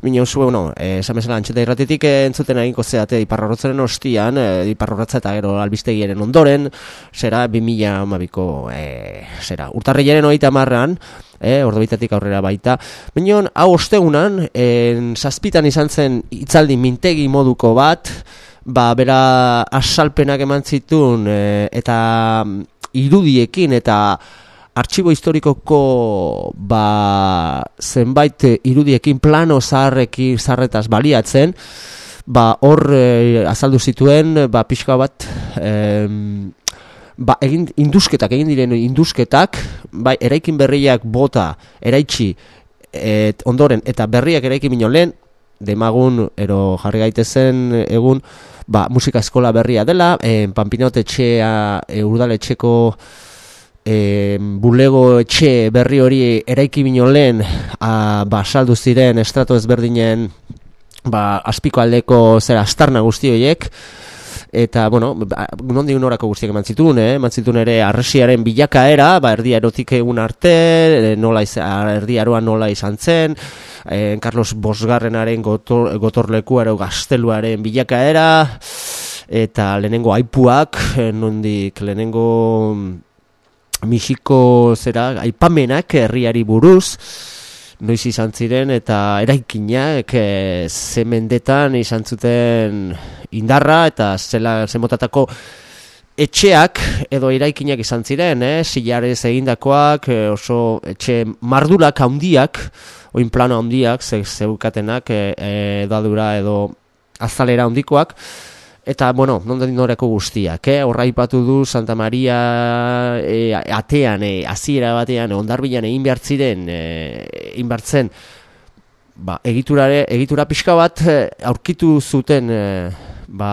Mino zu, bueno, eh, esan bezala antxeta irratetik eh, entzuten eginko zeate iparrorrotzaren ostian, eh, iparrorratza eta gero albistegiaren ondoren, zera 2000 amabiko, eh, zera, urtarrilaren oita marran, eh, ordobitatik aurrera baita. Minon, hau ostegunan, en, zazpitan izan zen itzaldi mintegi moduko bat, ba, bera asalpenak eman zitun, eh, eta mm, irudiekin, eta artxibo historikoko ba, zenbait irudiekin plano zaharrekin zaharretaz baliatzen, ba, hor eh, azaldu zituen ba, pixka bat em, ba, egin indusketak, egin diren indusketak, bai, eraikin berriak bota, eraitsi, et, ondoren, eta berriak eraiki mino lehen, demagun, ero jarri gaitezen egun, ba, musika eskola berria dela, e, Pampinot etxea, e, urdaletxeko e, bulego etxe berri hori eraiki bino lehen, a, ba, saldu ziren estrato ezberdinen, ba, azpiko aldeko zera astarna guzti horiek, eta, bueno, ba, nondik norako guztiak eman zituen, eh? eman zituen ere arresiaren bilakaera, ba, erdi erotik egun arte, eh, nola iz, erdi aroan nola izan zen, eh, Carlos Bosgarrenaren gotor, gotorlekuaro gazteluaren bilakaera, eta lehenengo aipuak, eh, nondik lehenengo misiko zera aipamenak herriari buruz, noiz izan ziren eta eraikinak e, ze mendetan izan zuten indarra eta zela zemotatako etxeak edo eraikinak izan ziren, eh? silarez egindakoak, eh, oso etxe mardulak handiak, oin plano handiak, ze, zeukatenak e, edadura edo azalera handikoak, Eta, bueno, nonden noreko guztiak, eh? Horra ipatu du Santa Maria e, atean, e, aziera batean, ondarbilan egin behar ziren, e, egin behar zen, ba, egiturare, egitura pixka bat aurkitu zuten, e, ba,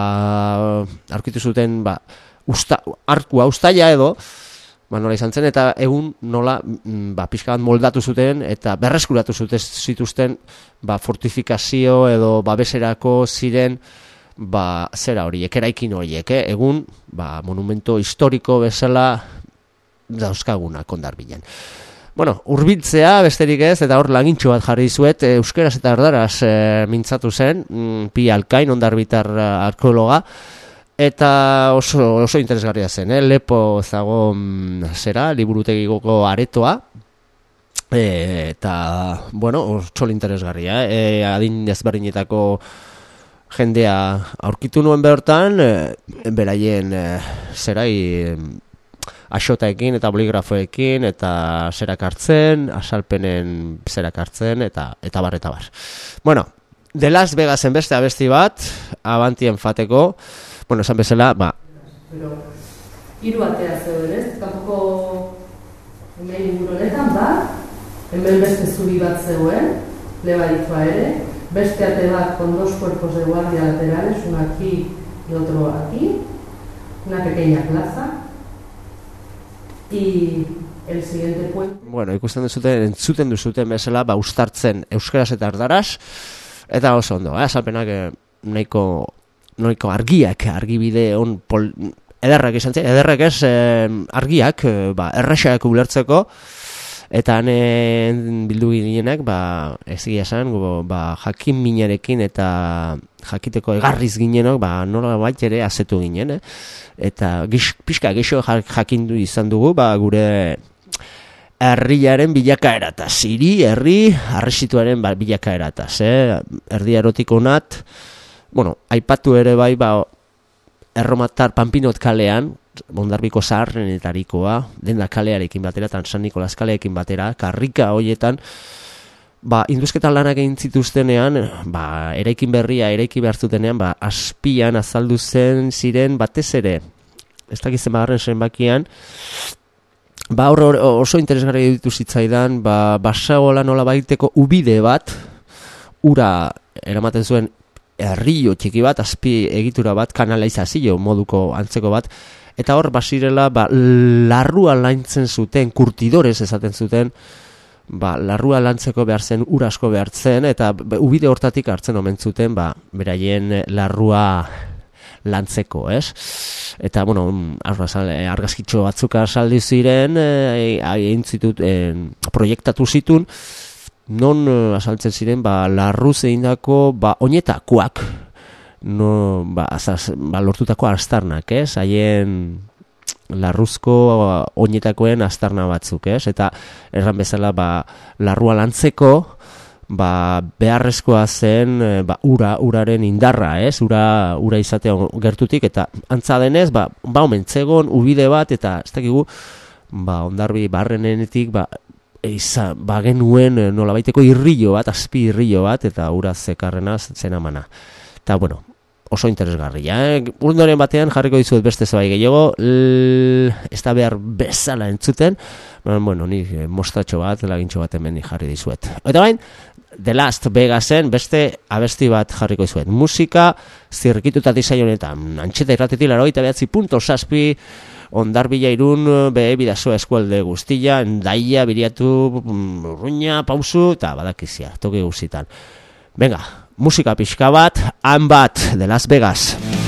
aurkitu zuten, ba, usta, arkua, ustaia edo, ba, nola izan zen, eta egun nola, mm, ba, pixka bat moldatu zuten, eta berreskuratu zuten zituzten, ba, fortifikazio edo babeserako ziren, ba, zera horiek, eraikin horiek, eh? egun, ba, monumento historiko bezala dauzkaguna kondarbilan. Bueno, urbiltzea besterik ez, eta hor lagintxo bat jarri zuet, e, euskeraz eta erdaraz e, mintzatu zen, mm, pi alkain, ondarbitar e, arkeologa, eta oso, oso interesgarria zen, eh? lepo zago mm, zera, liburutegiko aretoa, e, eta, bueno, oso interesgarria, eh? adin ezberdinetako jendea aurkitu nuen bertan, e, beraien e, zerai e, asotaekin eta boligrafoekin eta zerak hartzen, asalpenen zerak hartzen eta eta bar eta bar. Bueno, The Las Vegasen beste abesti bat, abantien fateko, bueno, esan bezala, ba, Pero, hiru atea zeuden, ez? Kanpoko hemen inguru honetan, ba, hemen beste zubi bat zegoen, lebaritzoa ere, beste ate bat con dos cuerpos de guardia laterales, uno aquí y otro aquí, una pequeña plaza, y el siguiente puente bueno, ikusten duzuten, entzuten duzuten bezala, ba, ustartzen euskaraz eta erdaraz, eta oso ondo, eh? azalpenak eh, nahiko, nahiko argiak, argibide on pol, ederrak izan ziren, ederrak ez eh, argiak, eh, ba, erraxak ulertzeko, eta han eh, bildu ginenak, ba, ez esan, go, ba, jakin minarekin eta jakiteko egarriz ginenok, ba, nola bait ere azetu ginen, eh? eta gix, pixka gixo ja- jakindu izan dugu, ba, gure herriaren bilakaerataz, hiri, herri, arresituaren ba, bilakaerataz, eh? erdi erotiko nat, bueno, aipatu ere bai, ba, erromatar Pampinot kalean, Bondarbiko zaharrenetarikoa, denda kalearekin batera, eta San Nikolas kaleekin batera, karrika hoietan, ba, induzketan lanak egin zituztenean, ba, eraikin berria, eraiki behar zutenean, ba, aspian azaldu zen ziren batez ere, ez dakizen bagarren zenbakian, ba, hor oso interesgarri ditu zitzaidan, ba, basagola nola baiteko ubide bat, ura eramaten zuen herrio txiki bat, azpi egitura bat, kanalizazio moduko antzeko bat, eta hor basirela ba, larrua laintzen zuten, kurtidores esaten zuten, ba, larrua lantzeko behar zen, ur asko behar zen, eta ubide hortatik hartzen omen zuten, ba, beraien larrua lantzeko, ez? Eta, bueno, mm, eh, argazkitxo batzuk asaldi ziren, e, e, e, proiektatu zitun, non eh, asaltzen ziren, ba, larruz egindako, ba, onetakoak, no, ba, azaz, ba, lortutako astarnak, ez? Haien larruzko oinetakoen astarna batzuk, ez? Eta erran bezala, ba, larrua lantzeko, ba, beharrezkoa zen e, ba, ura, uraren indarra, ez? Ura, ura izatea gertutik, eta antza denez, ba, ba omentzegon, ubide bat, eta ez dakigu, ba, ondarbi barrenenetik, ba, Eiza, ba genuen e, nolabaiteko irrillo bat, azpi irrillo bat, eta ura zekarrena zen amana. Eta, bueno, oso interesgarria. Eh? Urdoren batean jarriko dizuet beste zebai gehiago, ez da behar bezala entzuten, bueno, ni eh, mostatxo bat, lagintxo bat hemen jarri dizuet. Eta bain, The Last Vegasen beste abesti bat jarriko dizuet. Musika zirkituta dizaio honetan, antxeta irratetik laro eta behatzi punto saspi, ondarbila irun, behe bidazo eskualde guztia, daia, biriatu, mm, urruña, pausu, eta badakizia, toki guztitan. Venga, Música pixka bat, han bat de Las Vegas.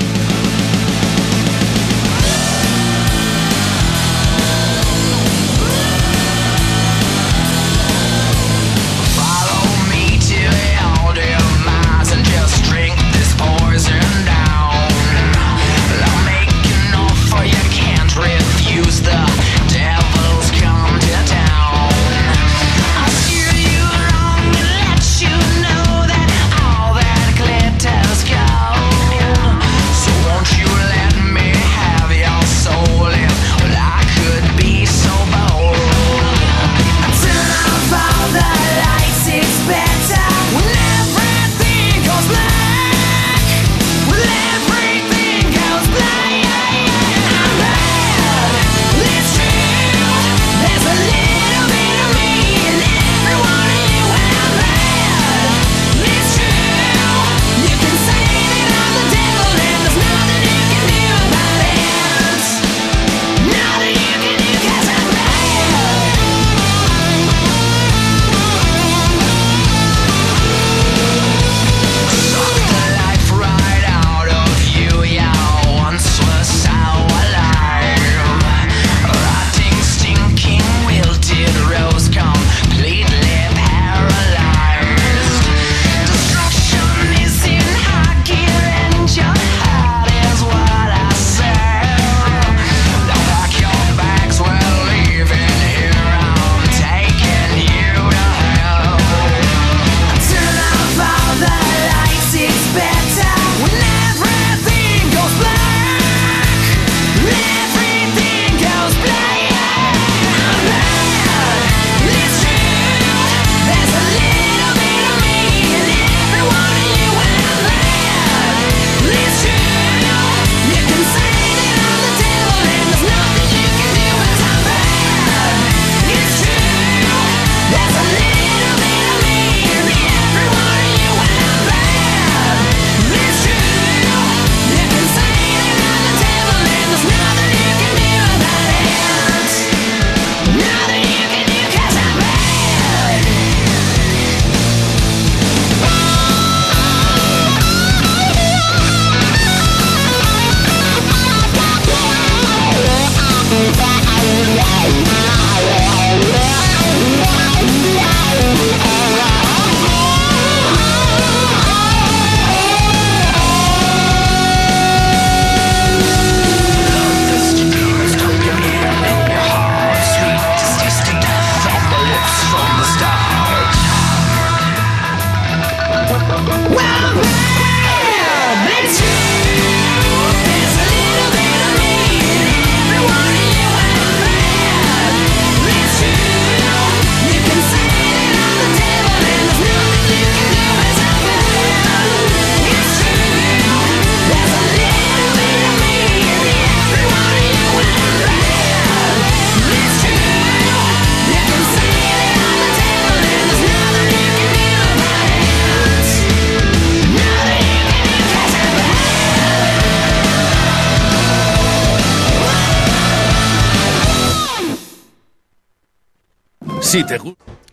Bai. te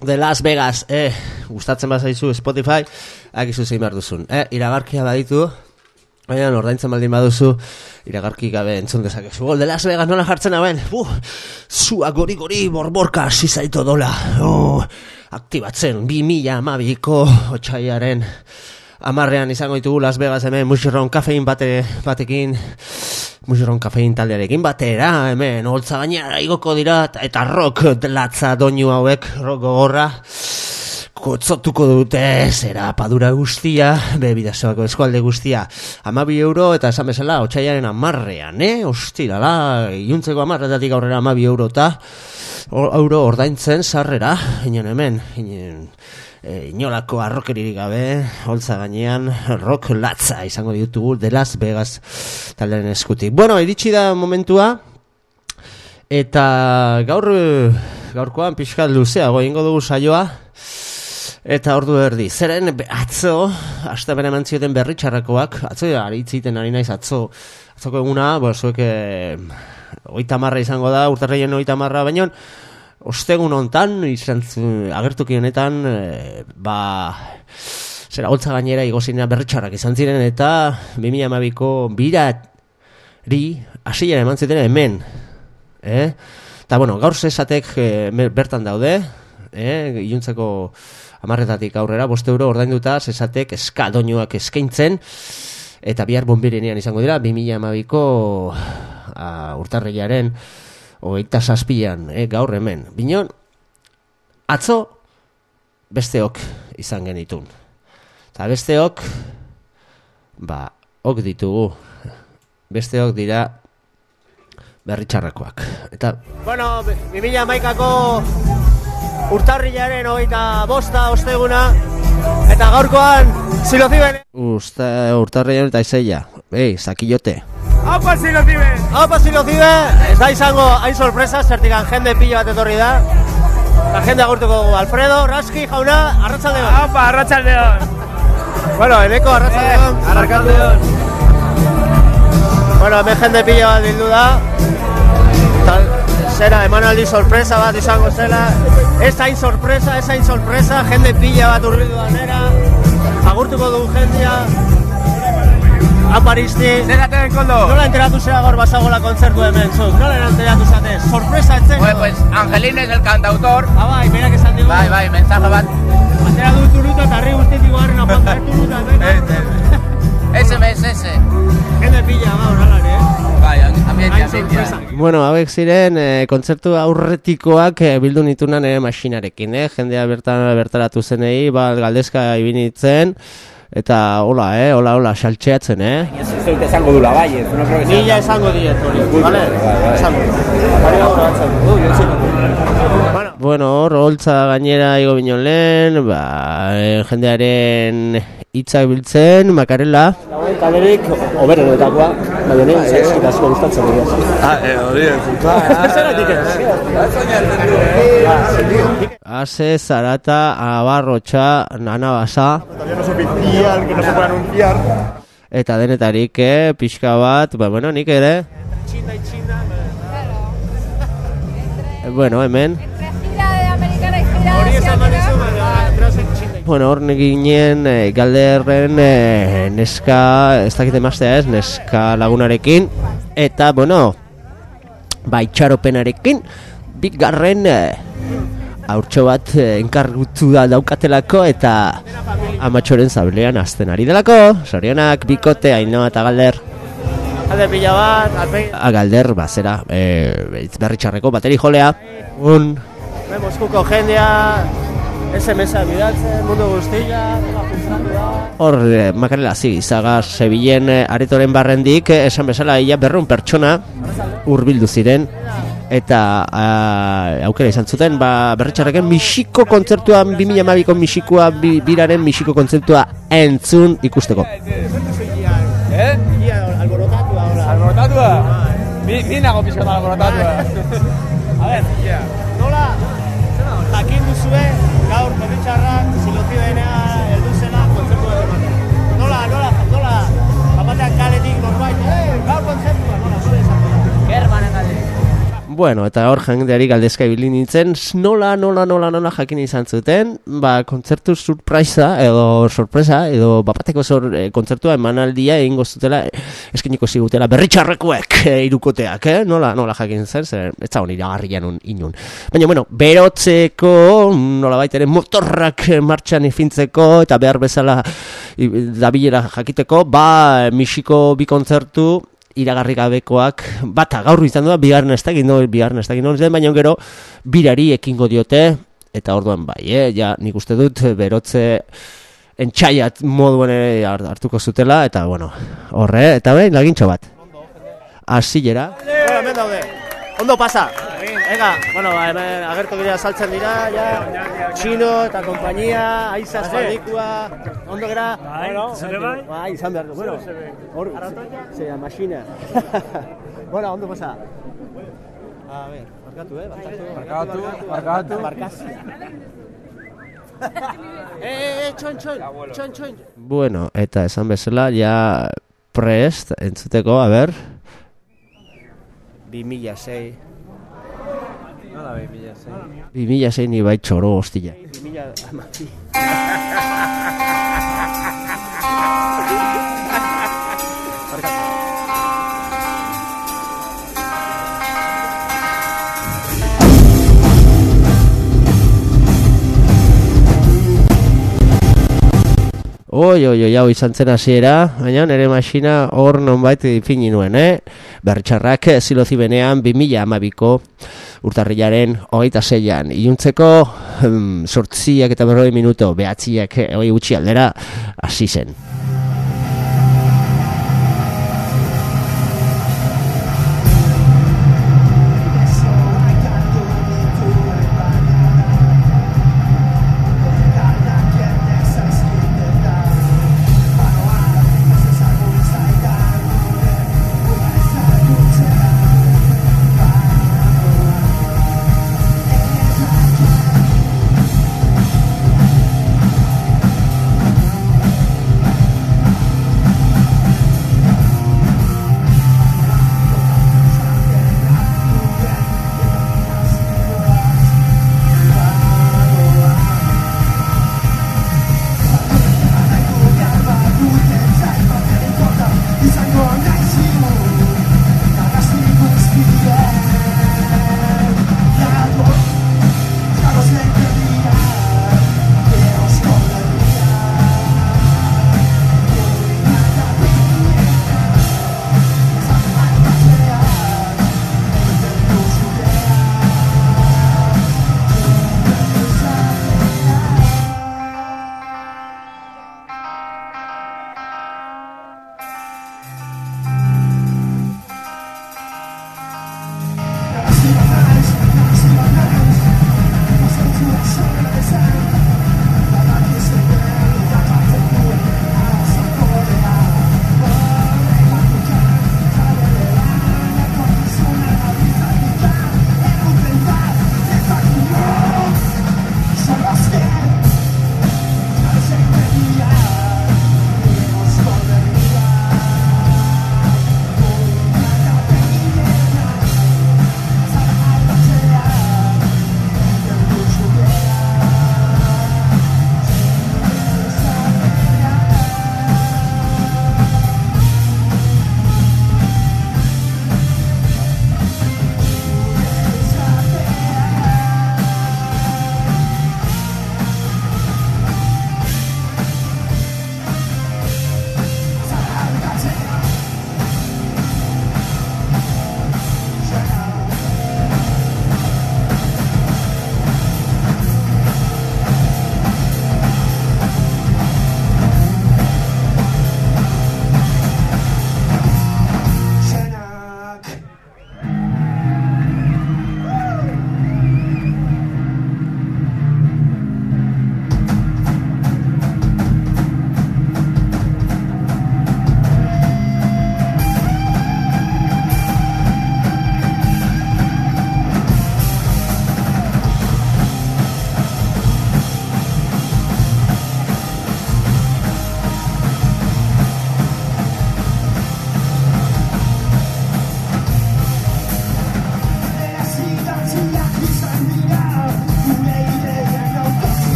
De Las Vegas, eh, gustatzen bazaizu Spotify, akizu zein behar duzun. Eh, iragarkia baditu, baina ordaintzen baldin baduzu, iragarki gabe entzun dezakezu. Gol, de Las Vegas nola jartzen hauen, uh, zua gori gori borborka zizaito dola, oh, aktibatzen, bi mila amabiko otxaiaren amarrean izango ditugu Las Vegas hemen, musirron kafein bate, batekin, muxerron kafein taldearekin batera hemen holtza gainera igoko dira eta- rock latza doinu hauek rock gogorra kotzotuko dute zera padura guztia, bebidasoako eskualde guztia, amabi euro eta esan bezala otxaiaren amarrean, eh? Ostirala, iluntzeko amarretatik aurrera amabi euro eta euro ordaintzen sarrera, inen hemen, inen, e, inolako arrokeririk gabe, holtza gainean, rock latza izango ditugu de Las Vegas talderen eskutik. Bueno, iritsi da momentua, eta gaur, gaurkoan pixkat luzeago egingo dugu saioa, Eta ordu erdi, zeren atzo, hasta bere eman zioten berri txarrakoak, atzo ari itziten ari naiz atzo, atzoko eguna, bo, zuek e, oita marra izango da, urtarreien oita marra, baina ostegun hontan, izan agertuki honetan, e, ba, zera, holtza gainera igozina berri txarrak izan ziren, eta 2012ko birari, hasiera eman zuten hemen, eh? Eta, bueno, gaur zesatek e, bertan daude, eh? iluntzeko amarretatik aurrera, boste euro ordainduta, zesatek eskadoinoak eskaintzen, eta bihar bonbirenean izango dira, 2012ko a, urtarrilaren hogeita zazpian, eh, gaur hemen. Binon, atzo besteok izan genitun. Eta besteok, ba, ok ditugu. Besteok dira berritxarrakoak. Eta, bueno, 2012ko urtarrilaren hogeita bosta osteguna, eta gaurkoan ziloziben. Usta, urtarrilaren eta izeia. Ei, zakillote. ¡Apa, si lo vive! Haupa zilozibe, ez da izango hain sorpresa, zertikan jende pila bat etorri da. La jende agurtuko dugu. Alfredo, Raski, jauna, arratsalde bat. ¡Apa, arratsaldeon! Bueno, eneko arratsaldeon. Arratsaldeon! Bueno, hemen jende pila bat bildu da. Tal, zera, emanaldi sorpresa bat izango zela. Ez hain sorpresa, ez hain sorpresa, jende pila bat urbildu danera. Agurtuko dugu jendea. Aparisti. ¡Déjate en kondo! Nola enteratu zera gaur basagola kontzertu hemen, zuk? Nola enteratu zatez? Sorpresa etzen. Bueno, pues Angelín es el cantautor. Ah, bai, berak esan digu. Bai, bai, mensaje bat. Atera du turuta eta herri guztitik garren apuan behar turuta. SMS. Jende pila gaur, alan, eh? Bai, ambientia, ambientia. Bueno, hauek ziren eh, kontzertu aurretikoak eh, bildu nitunan ere masinarekin, eh? Jendea bertan bertaratu zenei, ba, galdezka ibinitzen, eta hola, eh? Hola, hola, saltxeatzen, eh? Zeut esango dula, bai, ez, no creo que sea... Mila esango diet hori, vale? Esango. Bueno, bueno, hor, holtza gainera igo binon lehen, ba, jendearen hitzak biltzen, makarela. Kalerik, oberenetakoa, baina nire zaizkit asko gustatzen dira. Ah, eh, hori ez. Ase, Zarata, Abarrotxa, Nanabasa, eta denetarik, eh, pixka bat, ba, bueno, nik ere. Eh, Bueno, hemen. gira de americana y gira de. Bueno, hor ginen eh, galderren eh, neska, ez dakit emaztea ez, neska lagunarekin. Eta, bueno, ba, itxaropenarekin, bigarren eh, haurtxo bat eh, enkargutu da daukatelako eta amatxoren zablean azten ari delako. Sorionak, bikote, ainoa eta galder. Galder pila bat, alpegi. Galder, ba, zera, eh, berritxarreko bateri jolea. Un... Moskuko jendea, SMS-a bidaltzen, mundu guztia, Hor, eh, makarela, zi, zaga Sebilen eh, aretoren barrendik, eh, esan bezala, ia berrun pertsona hurbildu ziren, eta ah, aukera izan zuten, ba, berritxarreken Mixiko kontzertuan, 2012ko Mixikoa, bi, biraren Mixiko kontzertua entzun ikusteko. Eh? Alborotatua? Bi, bi nago pixka da alborotatua. A ver, nola, jakin duzue Bueno, eta hor jendeari galdezka ibili nintzen, nola, nola, nola, nola jakin izan zuten, ba, kontzertu surpresa, edo sorpresa, edo bapateko zor, eh, kontzertua emanaldia egingo zutela, eh, eskeniko zigutela, berritxarrekuek eh, irukoteak, eh? nola, nola jakin zen, zer, ez zaun iragarrian un, inun. Baina, bueno, berotzeko, nola ere motorrak martxan ifintzeko, eta behar bezala dabilera jakiteko, ba, misiko bi kontzertu, iragarri gabekoak, bata gaur izan da, bigarren ez dakit, no, bigarren ez dakit, no, baina gero birari ekingo diote, eta orduan bai, eh, ja, nik uste dut, berotze entxaiat moduan hart- hartuko zutela, eta bueno, horre, eta behin lagintxo bat. Hasiera. Bueno, hemen daude. Ondo pasa. Ega, bueno, ba, hemen agertu dira saltzen dira, ja, txino eta kompainia, aiza espaldikua, ondo gera. Bai, zure bai? Bai, izan behar du, bueno. Hor, zera, masina. bueno, ondo pasa. A ver, markatu, eh? Markatu, markatu. Markazia. eh, eh, txon, txon, txon, txon. Bueno, eta esan bezala, ja prest, entzuteko, a ber, 2006. Nola mila zein. 2006 ni bai txoro, hostia. 2000 Oi, oi, oi, hau izan zen hasiera, baina nire masina hor nonbait ipini nuen, eh? Bertxarrak zilozi benean 2000 amabiko urtarrilaren hogeita zeian. Iuntzeko hmm, sortziak eta berroi minuto, behatziak eh, hoi gutxi aldera, hasi zen.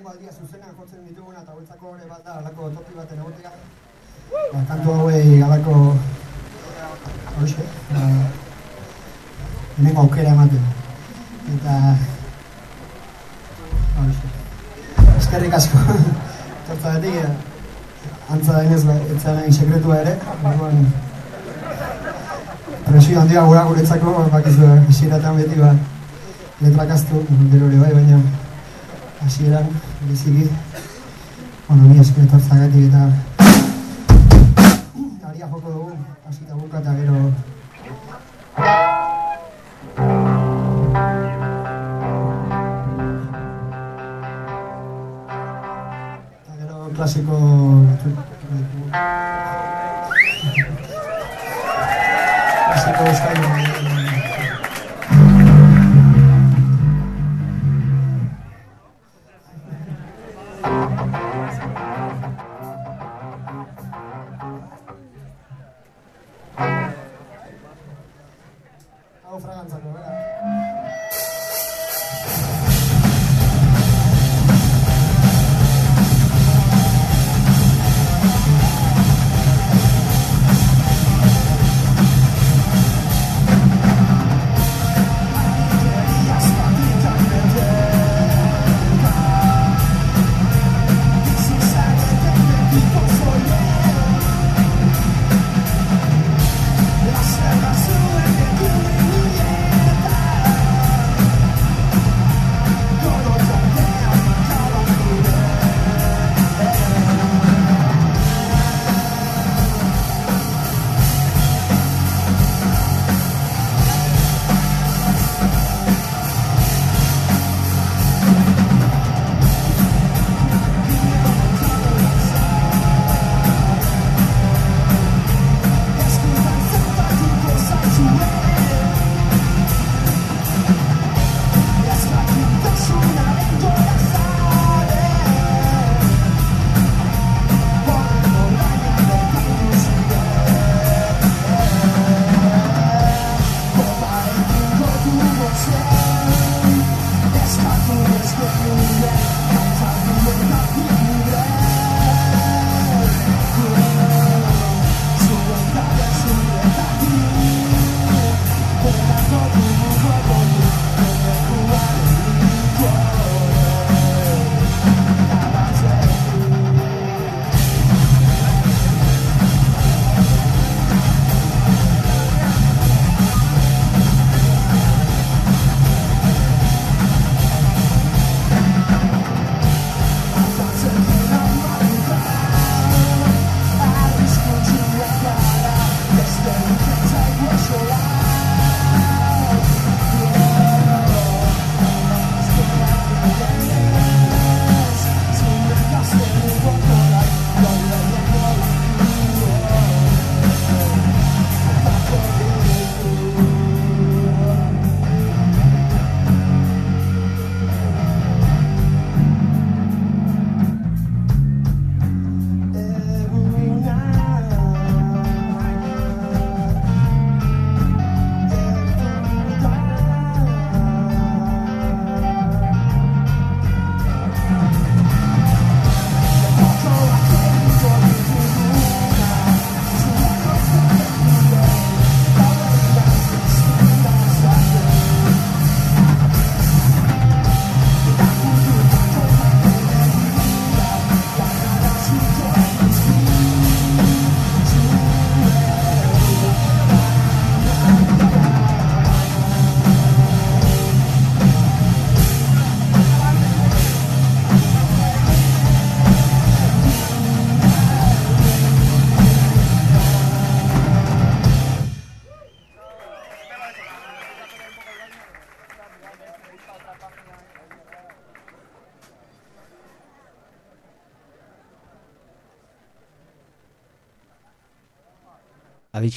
Lehenengo aldia zuzenean jotzen dituguna eta guetzako ere bat da alako topi baten egotea. Ba, kantu hauei alako Horixe, ba, lehenengo aukera ematen. Eta, horixe. Eskerrik asko. Tortza beti, antza denez, ba, etzaren hain sekretua ere. Orduan, presio handia gura guretzako, bakizu, hasieratan beti, ba, letrak astu, gero bai, baina hasieran, biziki, bueno, mi esker tortzagatik eta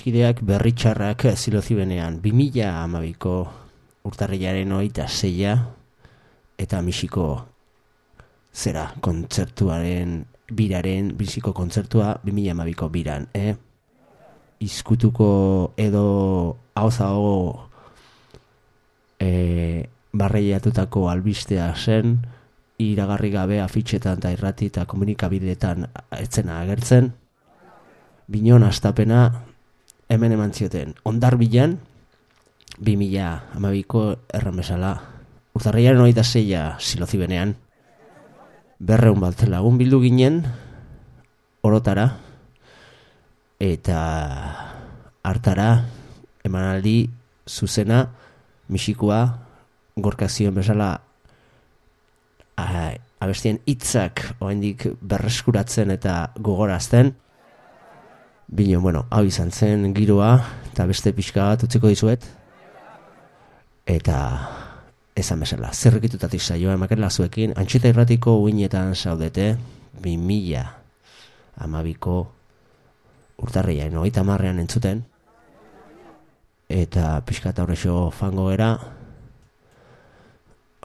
adiskideak berritxarrak zilozibenean 2000 amabiko urtarrilaren oita zeia eta misiko zera kontzertuaren biraren, biziko kontzertua 2000 amabiko biran, eh? Izkutuko edo hau e, barreiatutako albistea zen, iragarri gabe afitxetan eta irrati eta komunikabideetan etzena agertzen, binon astapena hemen eman zioten. Ondar bilan, 2000 amabiko erran bezala, urtarriaren hori da zeia silozibenean, berreun bat lagun bildu ginen, orotara, eta hartara, emanaldi zuzena, misikua, gorkazioen bezala, a, abestien hitzak oraindik berreskuratzen eta gogorazten, Bino, bueno, hau izan zen giroa, eta beste pixka bat utziko dizuet. Eta esan bezala, zerrekitutatik saioa emakerla zuekin, antxeta irratiko uinetan saudete, 2000 amabiko urtarria, noita marrean entzuten. Eta pixka eta horrexo fango era,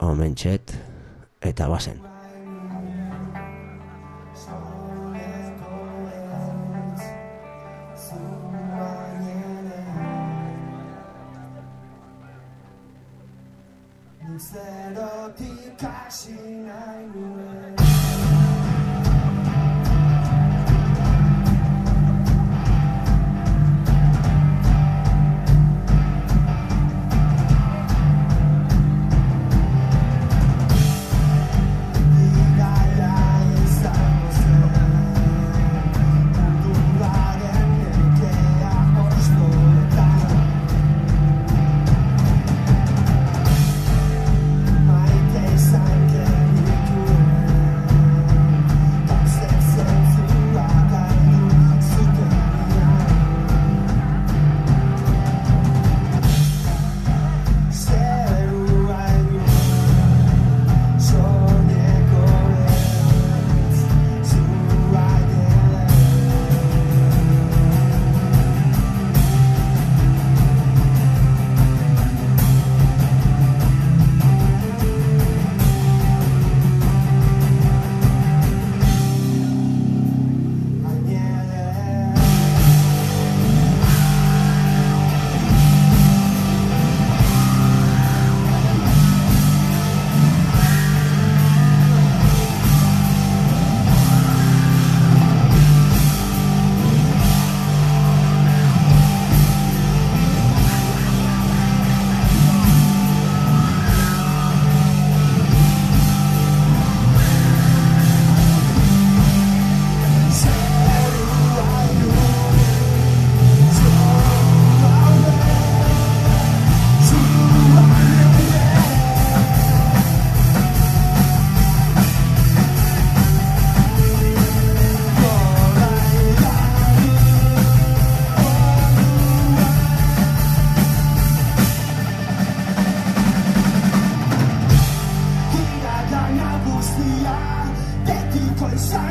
omen txet, eta bazen.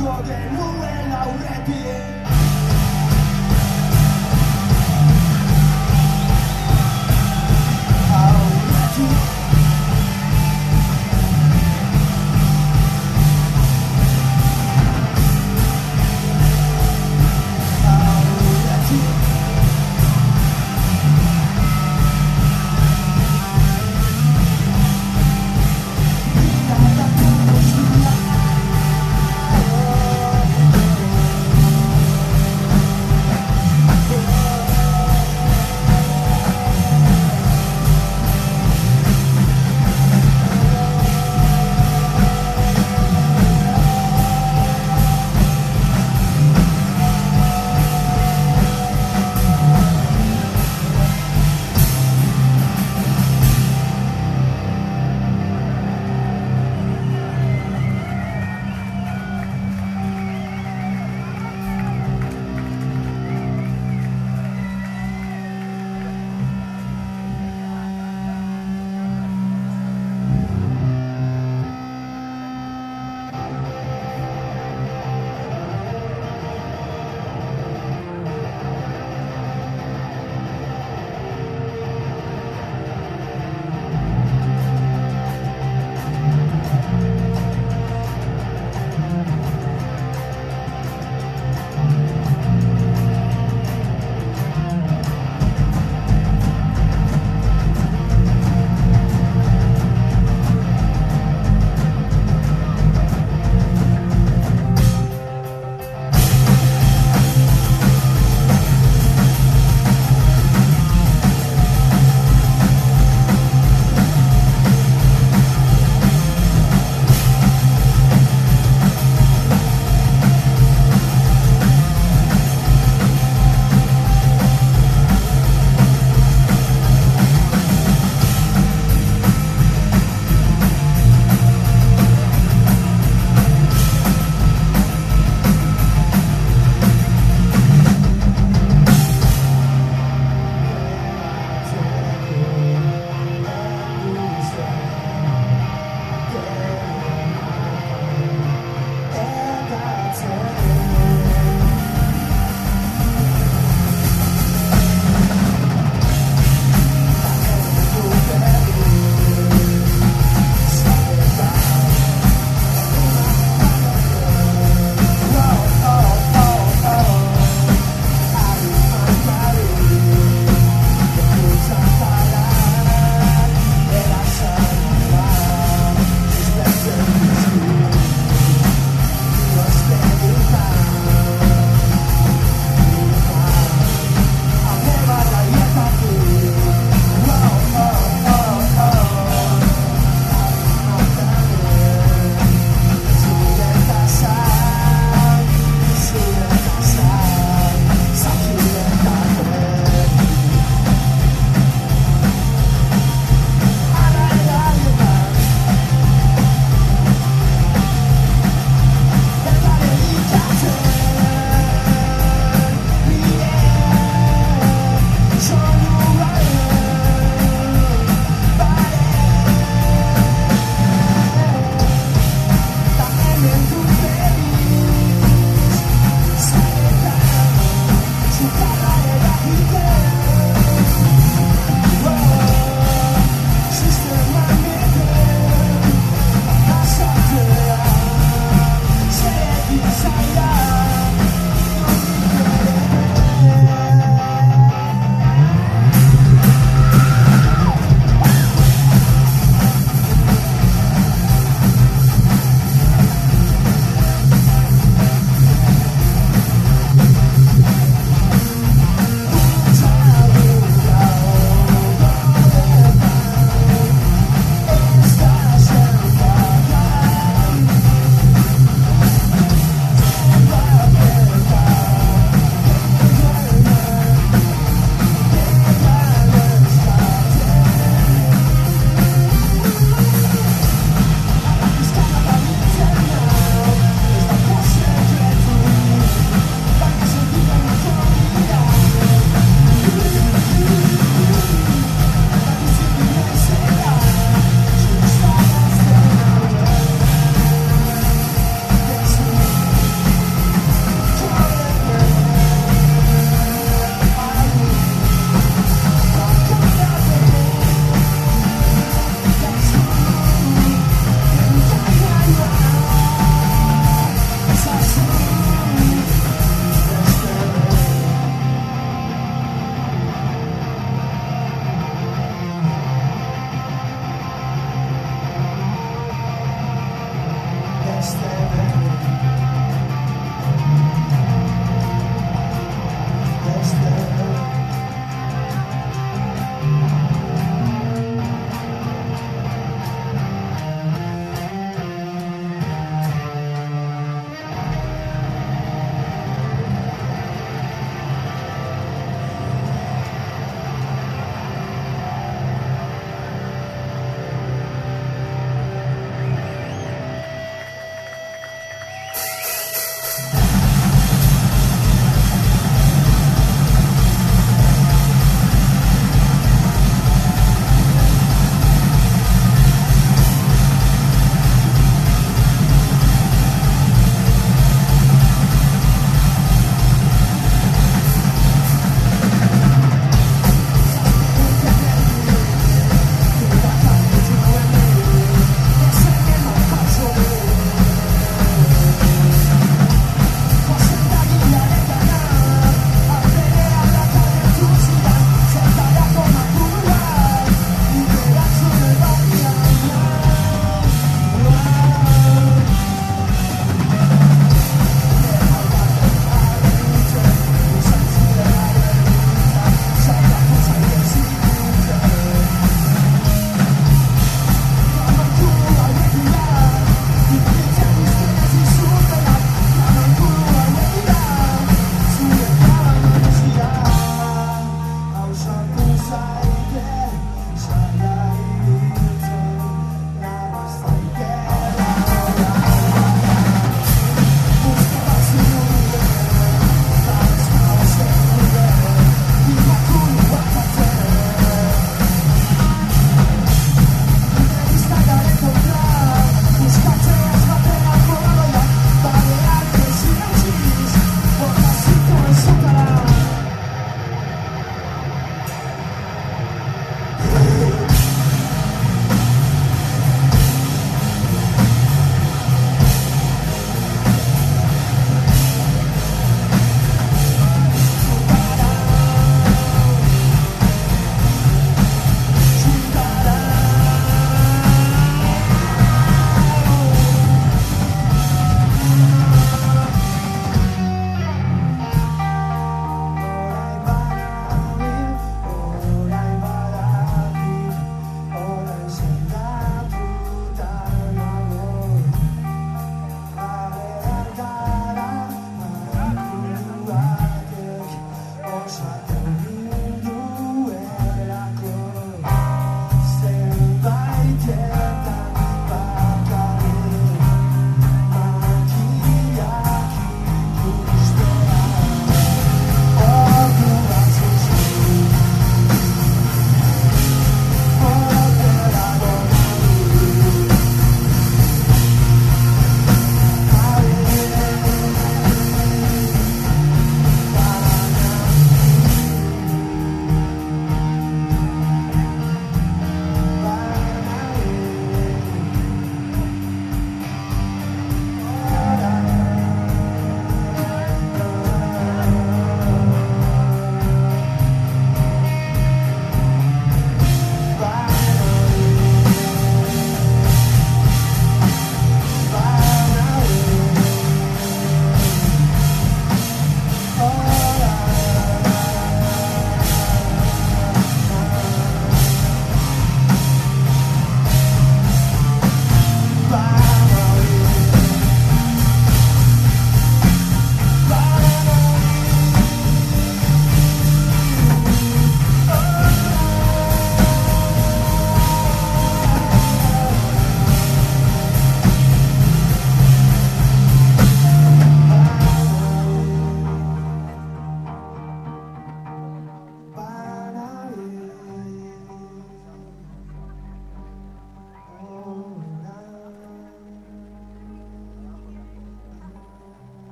Betiko izango genuen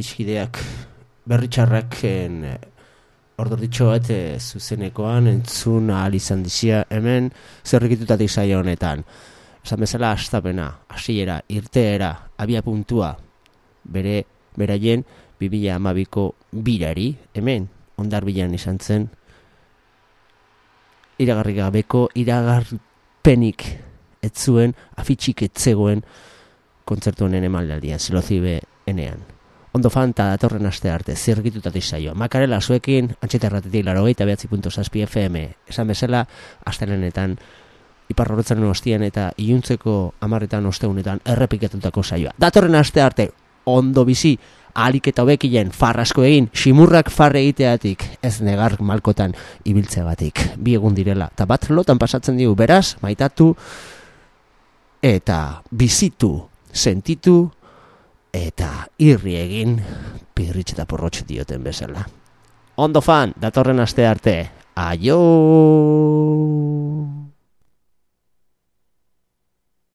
Adiskideak berritxarraken eh, ordorditxo bat eh, zuzenekoan entzun ahal izan dizia hemen zerrikitutatik saio honetan. Esan bezala astapena, hasiera, irteera, abia puntua, bere beraien 2012ko birari, hemen, ondarbilan izan zen, iragarri gabeko, iragarpenik ez zuen, afitxik ez zegoen kontzertu honen emaldialdian, zilozibe enean. Ondo fanta datorren aste arte, zirgitutatik saio. Makarela zuekin, antxeterratetik laro zazpi FM. Esan bezala, astelenetan, iparrorotzen ostien eta iluntzeko amarretan osteunetan errepikatutako saioa. Datorren aste arte, ondo bizi, alik eta hobekilen farrasko egin, simurrak farre egiteatik, ez negar malkotan ibiltzeagatik. Bi egun direla, eta bat lotan pasatzen digu, beraz, maitatu, eta bizitu, sentitu, eta irri egin pirritx eta porrotx dioten bezala. Ondo fan, datorren aste arte. Aio!